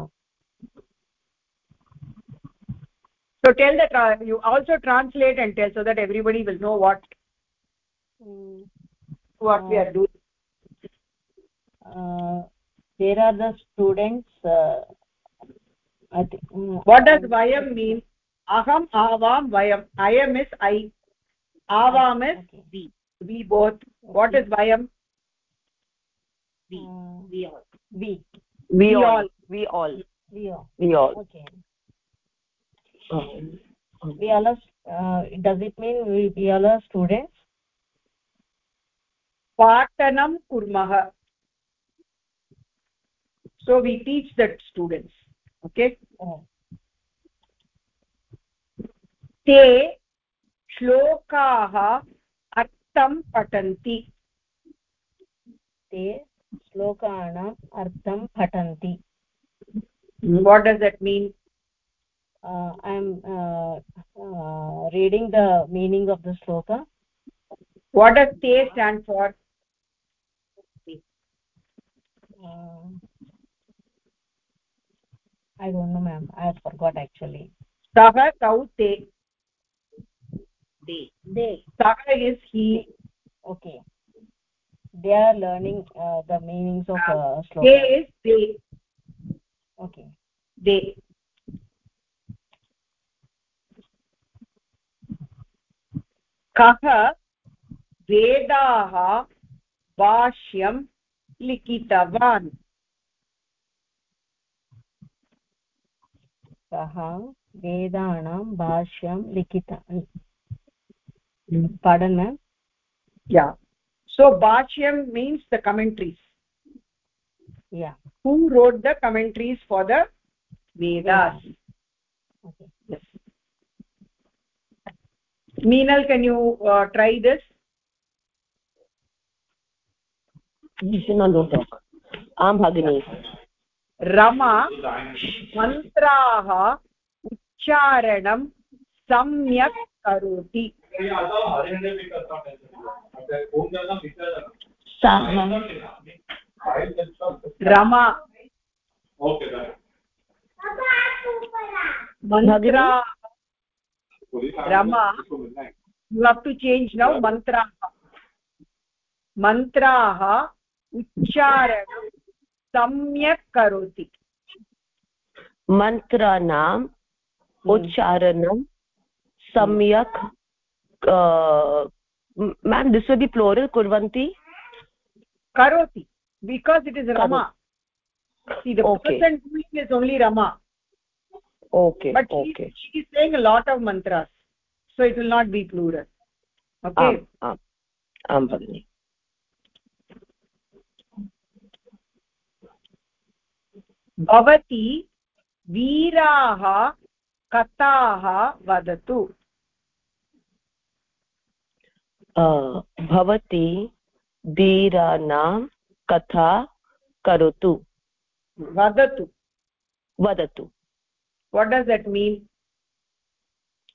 so tell that uh, you also translate and tell so that everybody will know what mm. what uh, we are doing. uh, there are the students uh, I think, mm, what does vayam mean? Aham avam vayam. I am is i avam is okay. we. We both. Okay. what is vayam? We uh, we. All. we. We, we all. all. We all. We all. We all. Okay we all are uh, does it mean we, we all are students patanam kurmah so we teach that students okay oh. te श्लोकाः अर्थं पठन्ति ते श्लोकानाम् अर्थं पठन्ति what does that mean uh, i am uh, uh, reading the meaning of the shloka what does te stand for? Uh, i don't know ma'am. I forgot actually. Sah tau te. They. They. Sah is he. Okay. They are learning uh, the meanings of uh, shloka they is they. Okay. They कः वेदाः भाष्यं लिखितवान् सः वेदानां भाष्यं लिखित pardon ma'am yeah so bhashyam means the commentaries yeah who wrote the commentaries for the vedas okay yes meenal can you uh, try this no no talk am bhagini Rama मन्त्राः उच्चारणं सम्यक् करोति रमा मन्त्रा Rama you have to change now mantraah mantraah उच्चारणं सम्यक् करोति मन्त्राणाम् उच्चारणं सम्यक् मेम् दिस् बि प्लोरल् कुर्वन्ति karoti because it is rama see the okay. person doing is only rama okay but okay she, she is saying a lot of mantras so it will not be plural okay आम् आम् भगिनि भवती वीराः कथाः वदतु भवती धीराणां कथा करोतु वदतु वदतु what does that mean?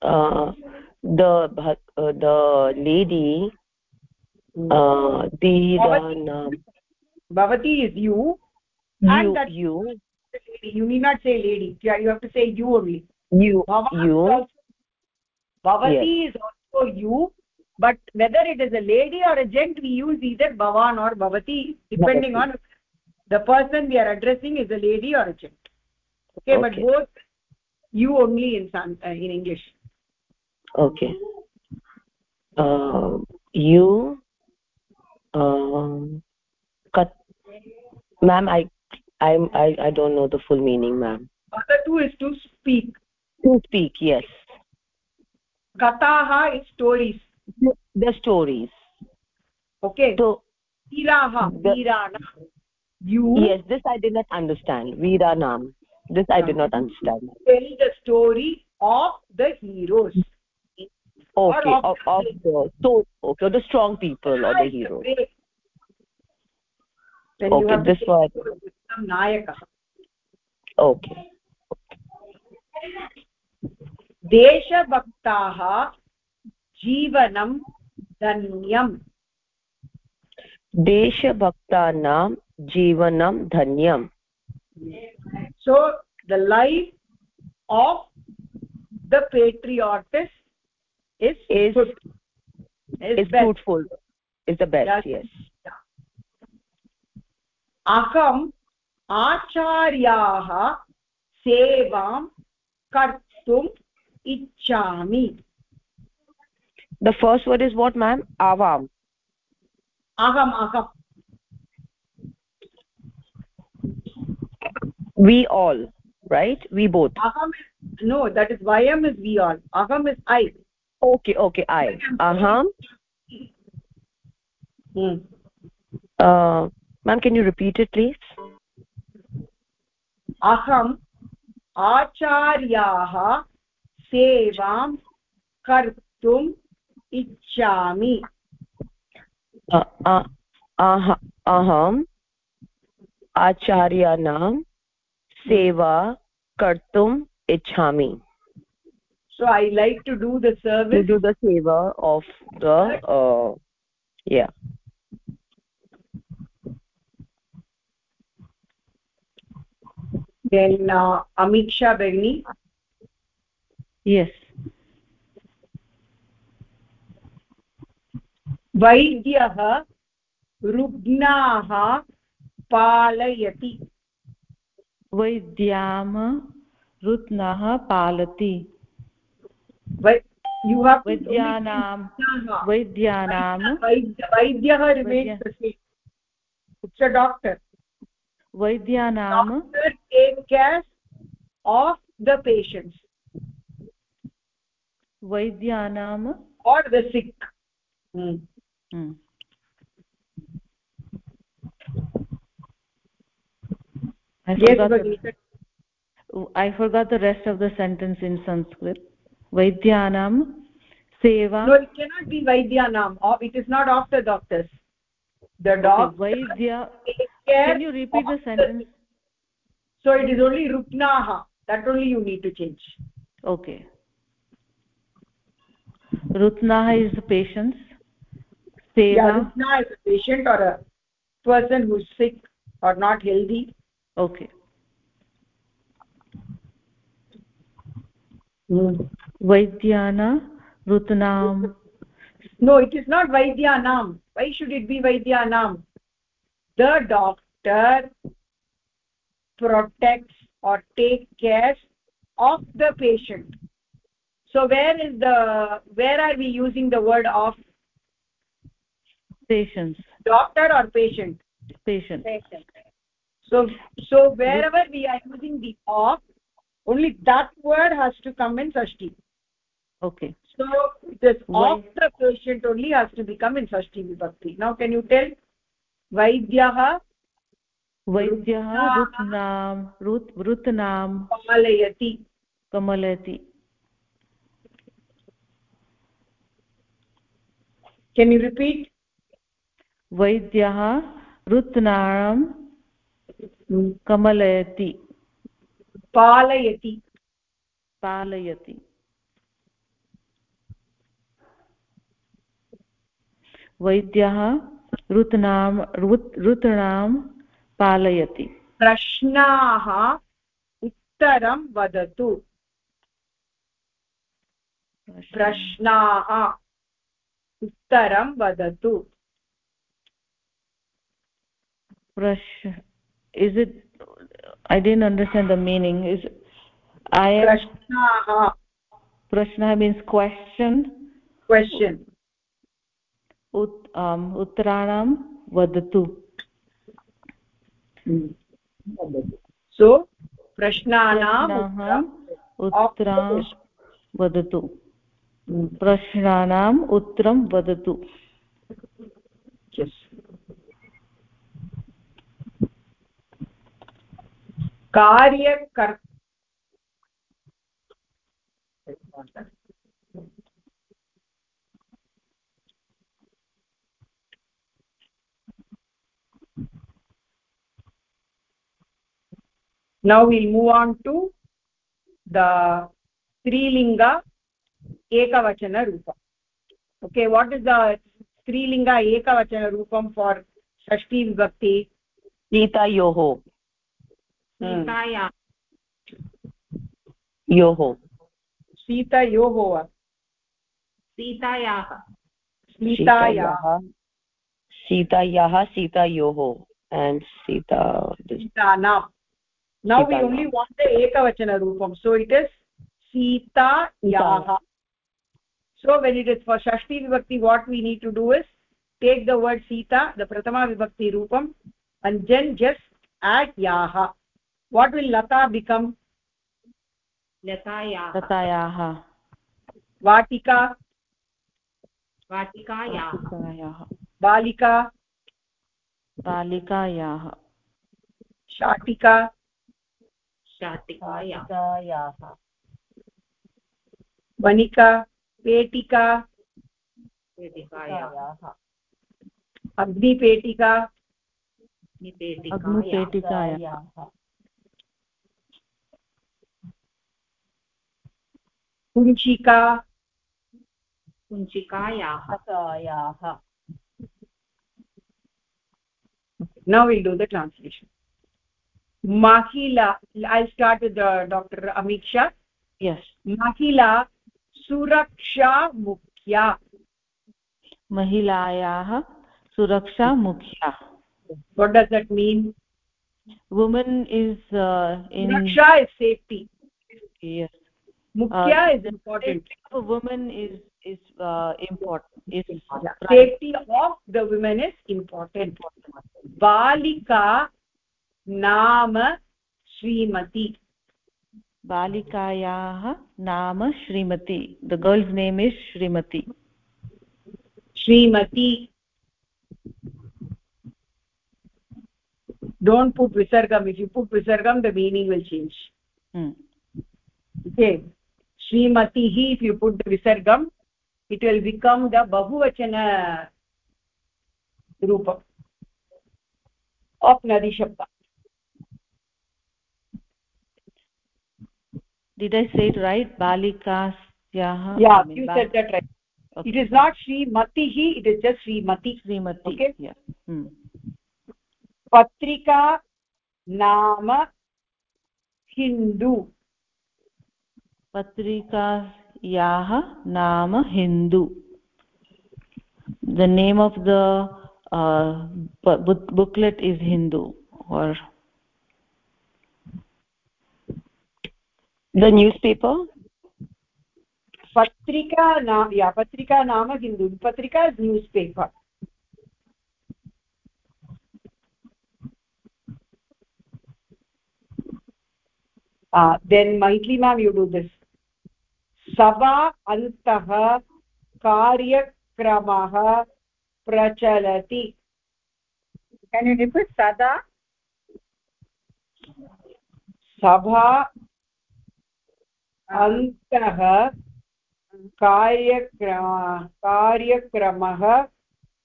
Uh, the uh, the lady uh, dhirana bhavati. is you. You and that you. You need not say lady. Yeah you have to say you only. You Bhavan you. also, bhavati is also you. But whether it is a lady or a gent we use either bhavan or bhavati depending Bhavati. on the person we are addressing is a lady or a gent. Okay, okay. but both you only in San, uh, in english. Okay. Uh, you um cut ma'am i i'm i i don't know the full meaning ma'am. Other two is to speak. To speak yes. Kataha is stories. The stories. Okay. So veeraha The- veerana you. Yes this i did not understand. Veera nam this i did not understand tell the story of the heroes okay of of, of the so okay the strong people or the heroes. Then you Okay, have to this one. some nayakah okay देशभक्ताः जीवनं धन्यम् देशभक्तानां जीवनं धन्यम् so the life of the patriotus is is good is, is fruitful is the best Yes. yes अहम् आचार्याः सेवां कर्तुम् इच्छामि the first word is what ma'am avam अहम् अहम् we all right we both aham is no that is vayam is we all aham is i okay okay i aham hmm. uh ma'am can you repeat it please aham आचार्याः सेवां कर्तुम् इच्छामि uh, uh, uh, aham आचार्याणां सेवा कर्तुम् इच्छामि so i like to do the to service do the seva of the uh, yeah then uh, amiksha begni yes वैद्यः रुग्णाः पालयति वैद्याम रुत्नः पालति। वैद्यानां वैद्यानां वैद्यः it's a वैद्यानां take care of the patients वैद्यानां are the sick I yes forgot, the. I forgot the rest of the sentence in Sanskrit. Vaidyanam seva no it cannot be vaidyanam it is not of the doctors the doctor okay, Vaidya. Can you repeat the sentence? so it is only ruknaha that only you need to change Okay. Rutnaha is the patients. Seva. yeah rukna is a patient or a person who is sick or not healthy Okay. Vaidyana Rutnam. no it is not vaidyanam why should it be vaidyanam the doctor protects or take care of the patient so where is the where are we using the word of Patients. doctor or patient Patient. patient so so wherever we are using the of only that word has to come in shashti Okay. so this Why- of the patient only has to become in shashti vibhakti now can you tell vaidyah वैद्यः रुत्नां रुत् रुत्नां palayati कमलति can you repeat वैद्यः रुत्नां कमलयति palayati पालयति वैद्यः ऋतॄणां ऋत् ऋतॄणां पालयति प्रश्नाः उत्तरं वदतु प्रश्नाः उत्तरं वदतु Prash, is it i didn't understand the meaning is i am प्रश्नाः prashna means question question ut um, uttaranam vadatu so प्रश्नानां प्रश्नाः of the उत्तरं question. वदतु प्रश्नानाम् उत्तरं वदतु कार्यकर् now we'll move on to the strilinga ekavachana rupa okay what is the strilinga ekavachana rupam for shashti vibhakti सीतायोः सीतायां योः सीतयोः वा सीतायाः सीतायाः and Sita सीतानां now we only want एकवचनरूपं सो इट् इस् सीतायाः so when it is for षष्टि विभक्ति what we need to do is take the word Sita the प्रथमा विभक्तिरूपम् and then just add याः what will lata become लतायाः लतायाः vatika वाटिकायाः लतायाः balika बालिकायाः shatika शाटिकायाः vanika petika पेटिकायाः निपेटिकायाः अग्निपेटिकायाः कुञ्चिका कुञ्चिकायाः सायाः नौ विल् द ट्रान्स्लेशन् महिला I start the doctor Amit Shah महिला सुरक्षा मुख्या महिलायाः सुरक्षा मुख्या what does that mean women is सुरक्षा is safety mukhya Uh, is important safety of a woman is is uh, important is Yeah, safety of the women is important balika naam Shrimati बालिकायाः नाम Shrimati the girl's name is Shrimati Shrimati visargam if you put visargam the meaning will change hmm. okay shrimatihi if you put the visargam it will become the bahuvachana roopam of nadi shabda did i say it right balikasyaah yeah I mean, you said that right okay. it is not shrimatihi it is just shrimati Shrimati Okay. yeah hmm. patrika naam hindu पत्रिकायाः नाम Hindu name of the uh, bu- book- booklet is hindu or the newspaper patrika naam yeah patrika naam hindu patrika is newspaper uh, then maitli ma'am you do this सभा अन्तः कार्यक्रमः प्रचलति can you repeat? sada सभा अन्तः कार्यक्रम कार्यक्रमः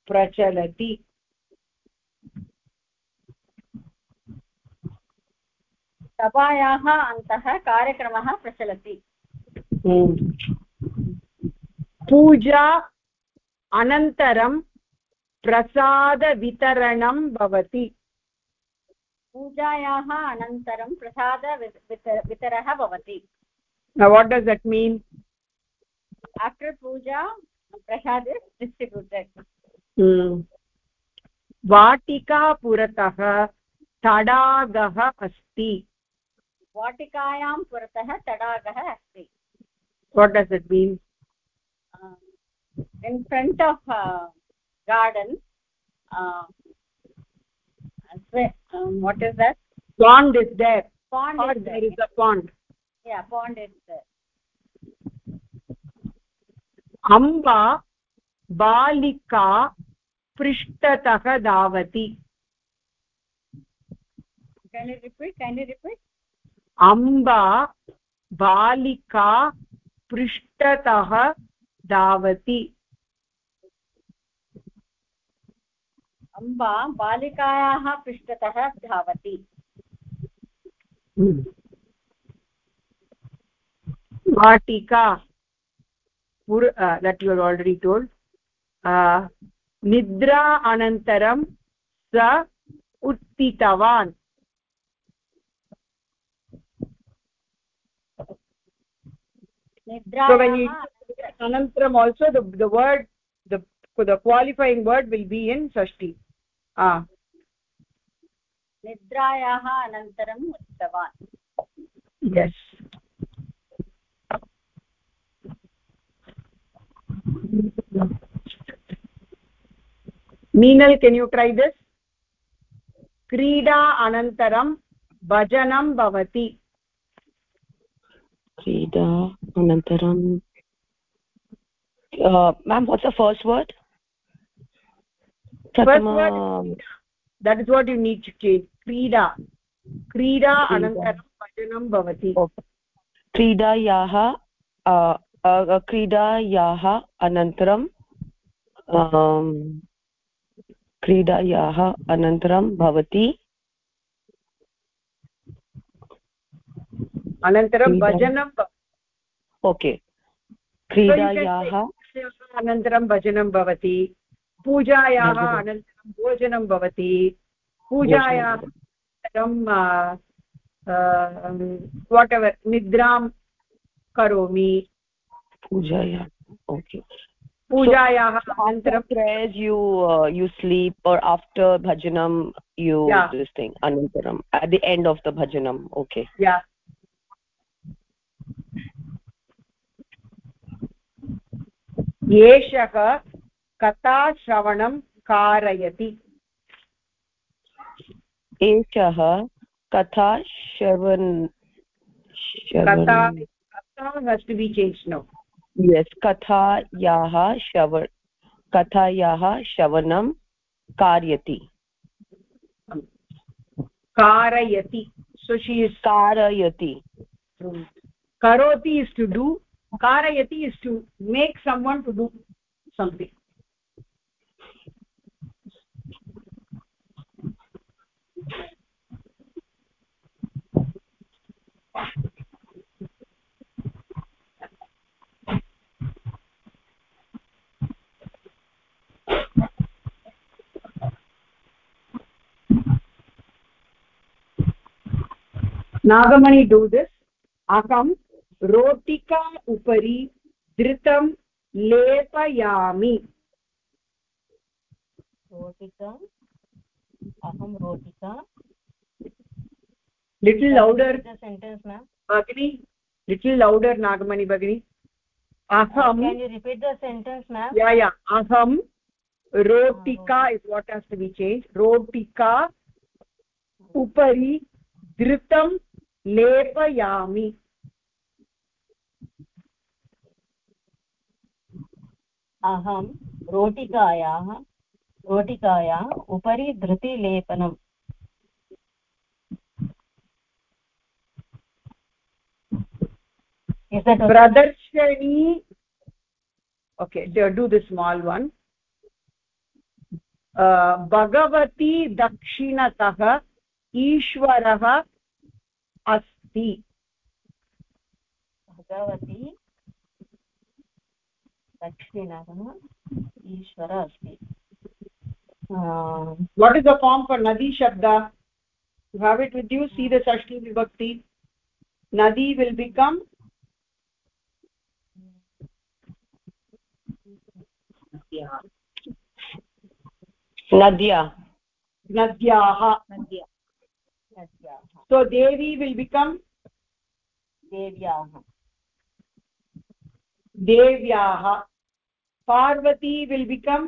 प्रचलति सभायाः अन्तः कार्यक्रमः प्रचलति पूजा अनन्तरं प्रसादवितरणं भवति। पूजायाः अनन्तरं प्रसाद वितरः भवति। What does that mean? After puja prasad distributed Hmm. वाटिका पुरतः तडागः अस्ति। वाटिकायां पुरतः तडागः अस्ति। what does it mean in front of uh, garden uh, um, what is that pond is there pond or is there there is a pond yeah pond is there Amba बालिका पृष्ठतः धावति can you repeat can you repeat Amba बालिका पृष्ठतः धावति। अम्बा बालिकायाः पृष्ठतः धावति। वाटिका पुर that you already told निद्रा अनन्तरं स उत्थितवान्। so when you anantaram also the the word the the qualifying word will be in shashti ah निद्रायाः अनन्तरम् उत्थितवान् yes meenal can you try this क्रीडा अनन्तरं भजनं भवति क्रीडा अनन्तरं ma'am what's the first word what you need to change. क्रीडा क्रीडा अनन्तरं भजनं भवति क्रीडायाः क्रीडायाः अनन्तरं क्रीडायाः अनन्तरं भवति अनन्तरं भजनं ओके। क्रीडायाः अनन्तरं भजनं भवति पूजायाः अनन्तरं भोजनं भवति पूजायाः अनन्तरं वाट् एवर् अं, निद्रां करोमि। पूजाया ओके। पूजायाः अनन्तरं prayer you you sleep or after भजनं यु दिस् अनन्तरं at the end of the भजनम् okay एषः कथाश्रवणं कारयति। एषः कथा कथायाः श्रव कथायाः श्रवणं कारयति। कारयति। So she is कारयति। karoti is to do karayati is to make someone to do something nagamani do this aham रोटिका उपरि धृतं लेपयामि। रोटिका? अहं रोटिका? लिटिल् लौडर् सेण्टेन्स् मेम् भगिनि लिटिल् लौडर् नागमणि भगिनि। अहं रिपीट् द सेण्टेन्स् या या अहं रोटिका is what has to be change रोटिका उपरि धृतं लेपयामि। अहं रोटिकायाः रोटिकाया उपरि धृतिलेपनम्। प्रदर्शनी। Okay do the small one. Bhagwati दक्षिणतः ईश्वरः अस्ति। भगवती दक्षिणः ईश्वर अस्ति। What is the form for nadi shabda have it with you see the vibhakti nadi will become नद्या नद्याः नद्या सो देवी विल् बिकम् देव्याः देव्याः पार्वती विल् बिकम्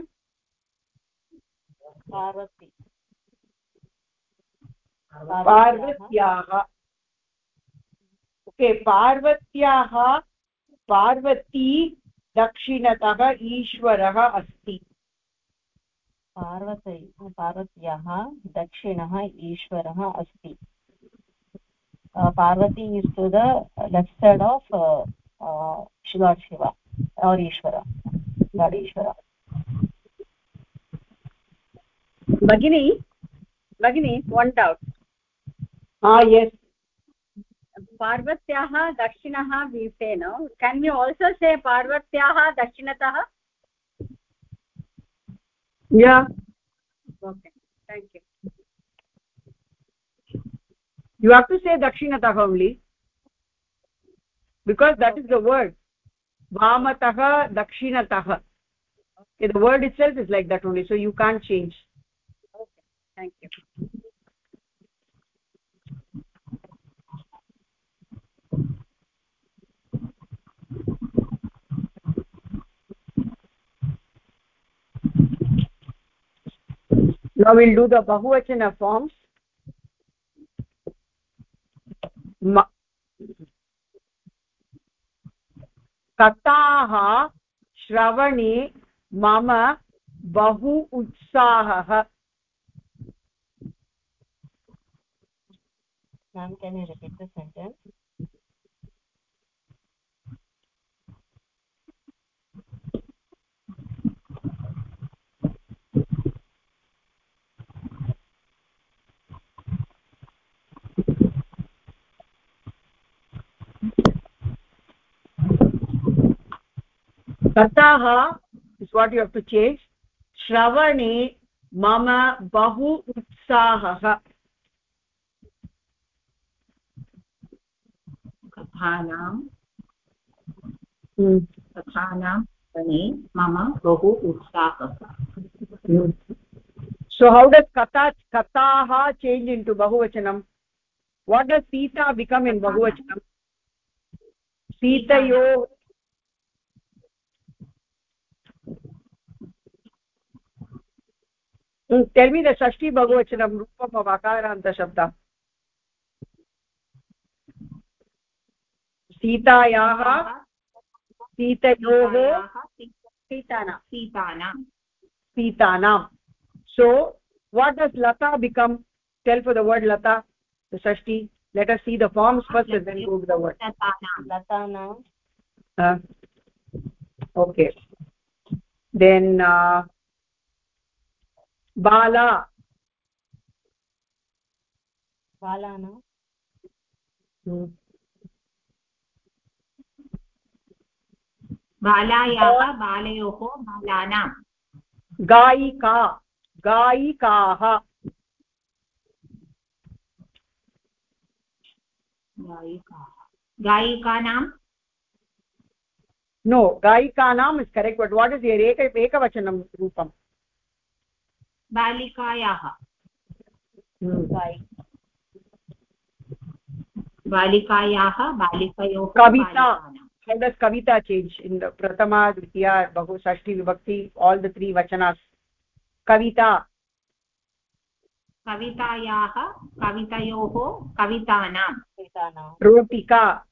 पार्वती। पार्वत्याः। ओके पार्वत्याः पार्वती दक्षिणतः ईश्वरः अस्ति। पार्वती पार्वत्याः दक्षिणः ईश्वरः अस्ति। Parvati is to the left side of lord shiva or ishvara bagini bagini one doubt ah yes पार्वत्याः दक्षिणः no can we also say पार्वत्याः दक्षिणतः yeah okay thank you you have to say dakshinatah only because that is the word vamatah dakshinatah okay, the word itself is like that only so you can't change. Okay thank you. Now we'll do the bahuvachana forms कथाः श्रवणे मम बहु उत्साहः can you repeat the sentence kataha is what you have to change shravane mama bahu utsahah कथानां कथानां वने मम बहु उत्साहः so how does katha kathaha change into bahuvachanam what does sita become in bahuvachanam sitayo tell me the shashti bahuvachanam rupam of akaranta shabda सीतायाः सीतयोः सीतानां सीतानां सीतानां so what does lata become tell for the word lata the shashti let us see the forms first and then go to the word latana uh, okay then uh, बाला। बाला ना बालायाः बालयोः बालानां। गायिका गायिकाः। गायिकानां? No गायिकानां is correct what what is एकवचनं रूपम्? बालिकायाः। hmm. कविता। चेंज चेञ्ज् इन् प्रथमा द्वितीया बहु षष्ठी विभक्ति ऑल द त्री वचना कविता। कवितायाः कवितयोः कवितानां। कवितानां। रोटिका।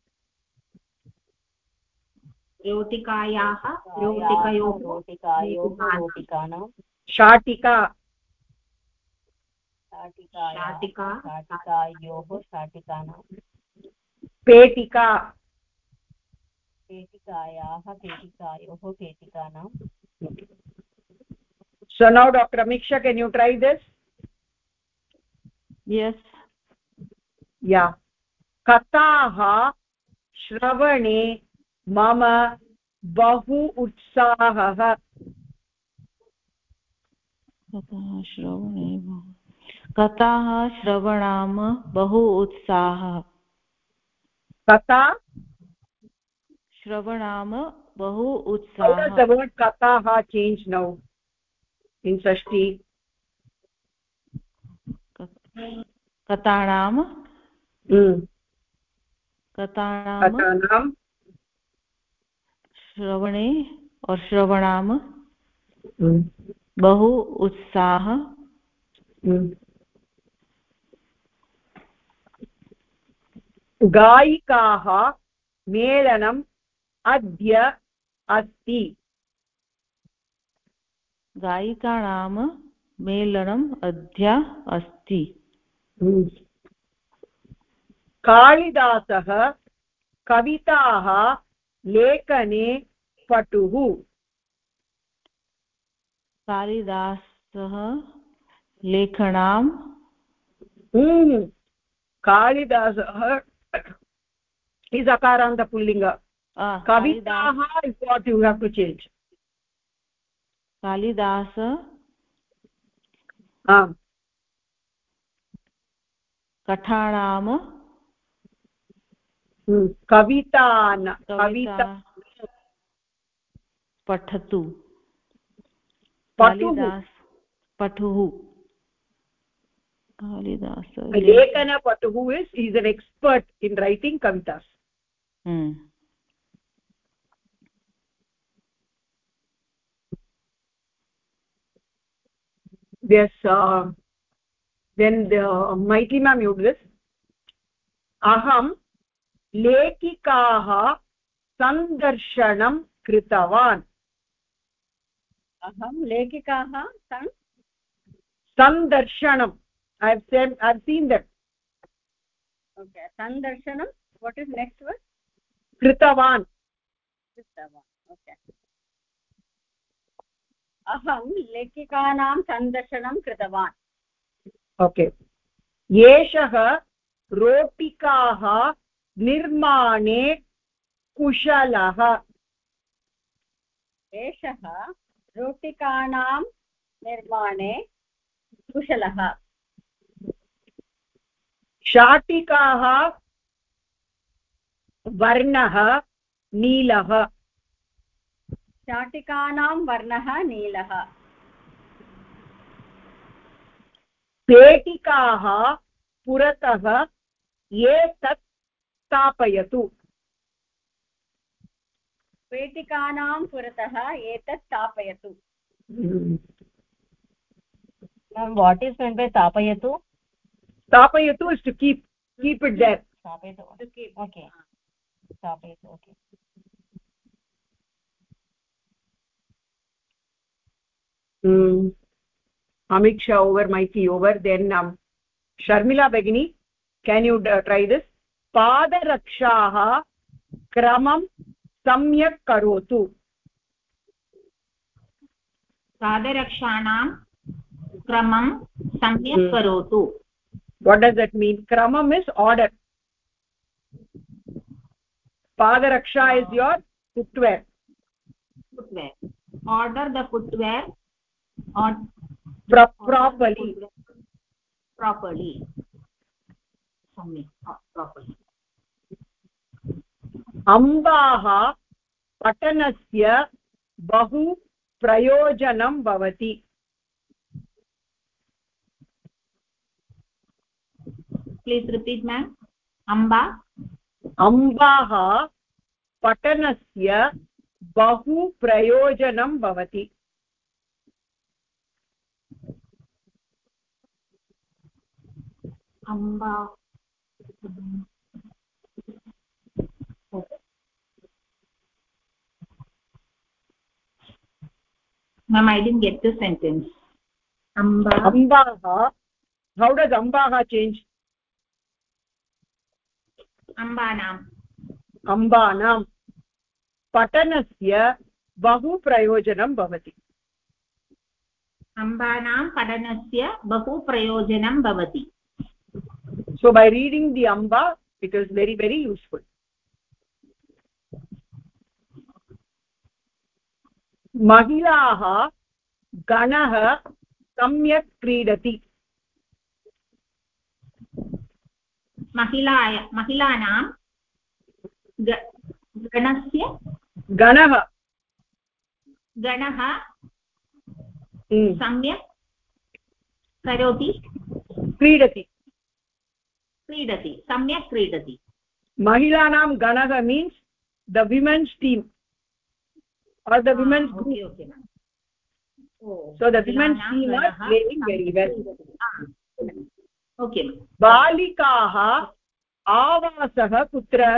रोटिकायाः रोटिकयोः रोटिकायोः रोटिकानां। शाटिका। शाटिका शाटिकायोः शाटिकानां petika पेटिकायाः पेटिकायोः पेटिकानां। So now dr amiksha can you try this? Yes. Yeah. कथाः श्रवणे मम बहु उत्साहः कथाः श्रवणे कथाः श्रवणाम बहु उत्साहः। कथा? श्रवणाम बहु उत्साहः the word kataha change now in shashti कथाणां. कथाणां श्रवणे और श्रवणाम mm. बहु उत्साह। Mm. गायिकाः मेलनम् अद्य अस्ति। गायिकाणां मेलनम् अद्य अस्ति। कालिदासः कविताः लेखने पटुः। कालिदासः लेखनां हम्म। कालिदासः is akaranta pullinga uh, kavitaah is what you have to change Kalidas ah कठाणाम कविता कविता पठतु पठुः कालिदास पठुः Kalidasa लेखनपटुः is is an expert in writing kavitas hmm. yes uh, then the uh, mighty ma'am you this aham लेखिकाः सन्दर्शनं कृतवान् अहं लेखिकाः सन्दर्शनम् i have said i have seen that okay sandarshanam what is next word kritavan kritavan okay अहं लेखिकानां सन्दर्शनं कृतवान् okay एषः रोटिकाः निर्माणे कुशलः एषः रोटिकानां निर्माणे कुशलः शाटिकाः वर्णः नीलः। शाटिकानां वर्णः नीलः। पेटिकाः पुरतः एतत् स्थापयतु। पेटिकानां पुरतः एतत् स्थापयतु। वाट् इस् मेन् बै स्थापयतु? स्थापयतु is to keep keep it there स्थापयतु ओके स्थापयतु okay amiksha over mighty over. Then um, sharmila bagini can you uh, try this? पादरक्षाः क्रमं सम्यक् करोतु पादरक्षाणां क्रमं सम्यक् करोतु what does that mean kramam is order padaraksha is your footwear footwear order the footwear on Pro properly properly सम्यक् properly अम्बाः पठनस्य बहु प्रयोजनं भवति प्लीस् रिपीट् मेम् अम्बा अम्बाः पठनस्य बहु प्रयोजनं भवति अम्बा मै didn't get the sentence Amba अम्बाः हौ डस् अम्बाः चेञ्ज् ambanam अम्बानां पठनस्य बहु प्रयोजनं भवति। अम्बानां पठनस्य बहु प्रयोजनं भवति। So by reading the amba it is very very useful. महिलाः गणः सम्यक् क्रीडति। महिलाय महिलानां गणस्य गणः गणः हम्म। सम्यक् करोति क्रीडति क्रीडति सम्यक् क्रीडति महिलानां गणः means the women's team or the women's group okay okay oh, so the women's team are playing very well okay बालिकाः आवासः कुत्र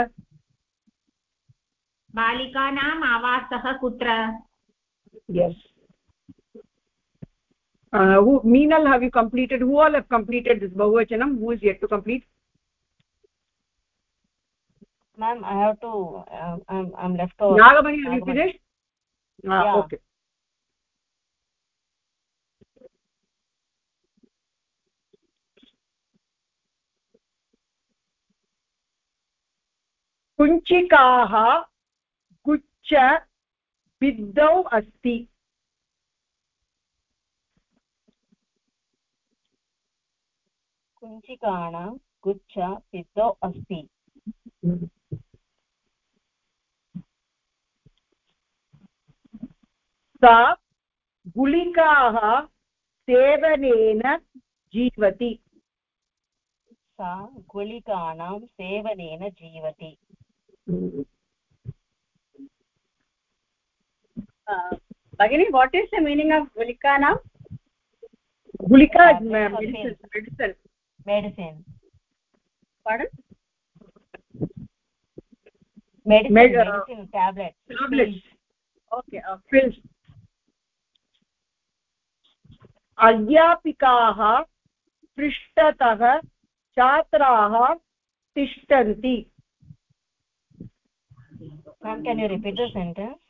बालिकानाम् आवासः कुत्र yes uh, who meenal have you completed who all have completed this bahuvachanam who is yet to complete ma'am i have to uh, i'm i'm left over nagamani have you finished ah, yeah. okay कुञ्चिकाः गुच्छ विद्धौ अस्ति। कुञ्चिकाणां गुच्छ पितौ अस्ति। सा गुलिकाः सेवनेन जीवति। सा गुलिकानां सेवनेन जीवति। भगिनी what is the meaning of गुलिकानां गुलिका मेडिसिन् मेडिसिन् अध्यापिकाः पृष्ठतः छात्राः तिष्ठन्ति ma'am can you repeat the sentence?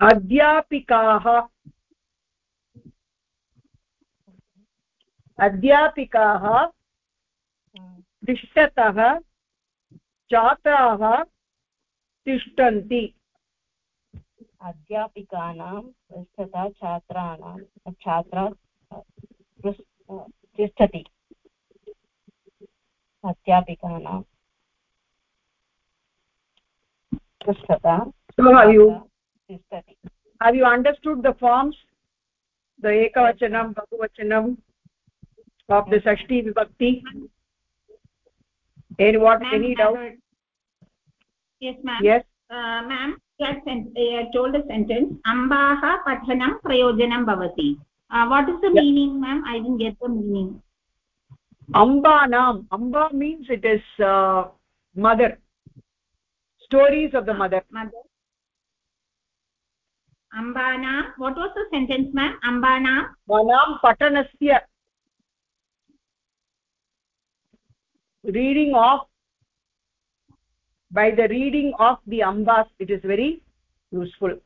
अध्यापिकाः। अध्यापिकाः. पृष्ठतः छात्राः तिष्ठन्ति। अध्यापिकानां पृष्ठतः छात्राणां छात्रा तिष्ठति। अध्यापिकानां। tishtata so have you tishtati have you understood the forms? The ekavachanam bahuvachanam of the shashti vibhakti? Any what any doubt? yes ma'am. Yes. Uh, ma'am yes and told a sentence. Ambaha padhanam prayojanam bhavati. Uh, what is the yeah. meaning ma'am? I didn't get the meaning. Ambanam. Amba means it is uh, mother stories of the mother mother. Ambana what was the sentence ma'am? Ambana. Manam patanasya. Reading of by the reading of the ambas it is very useful.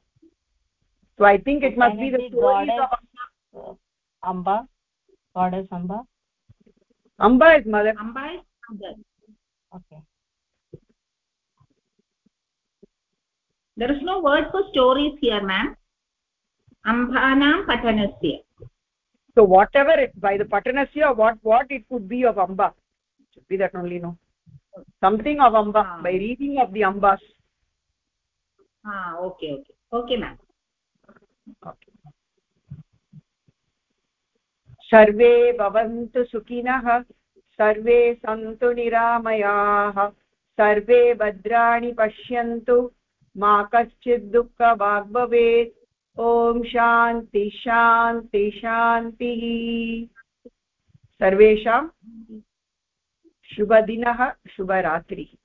So i think it must be the stories goddess? of uh, amba goddess amba. Amba is mother. Amba is mother. Okay there is no word for stories here ma'am ambanam patanasya so whatever it by the patanasya what what it could be of amba should be that only no something of amba Ah. by reading of the ambas ah okay okay okay ma'am सर्वे भवन्तु सुखिनः सर्वे सन्तु निरामयाः सर्वे भद्राणि पश्यन्तु मा कश्चित् दुःखभाग् भवेत्। ॐ शान्ति शान्ति शान्तिः। सर्वेषां शुभदिनः शुभरात्रिः।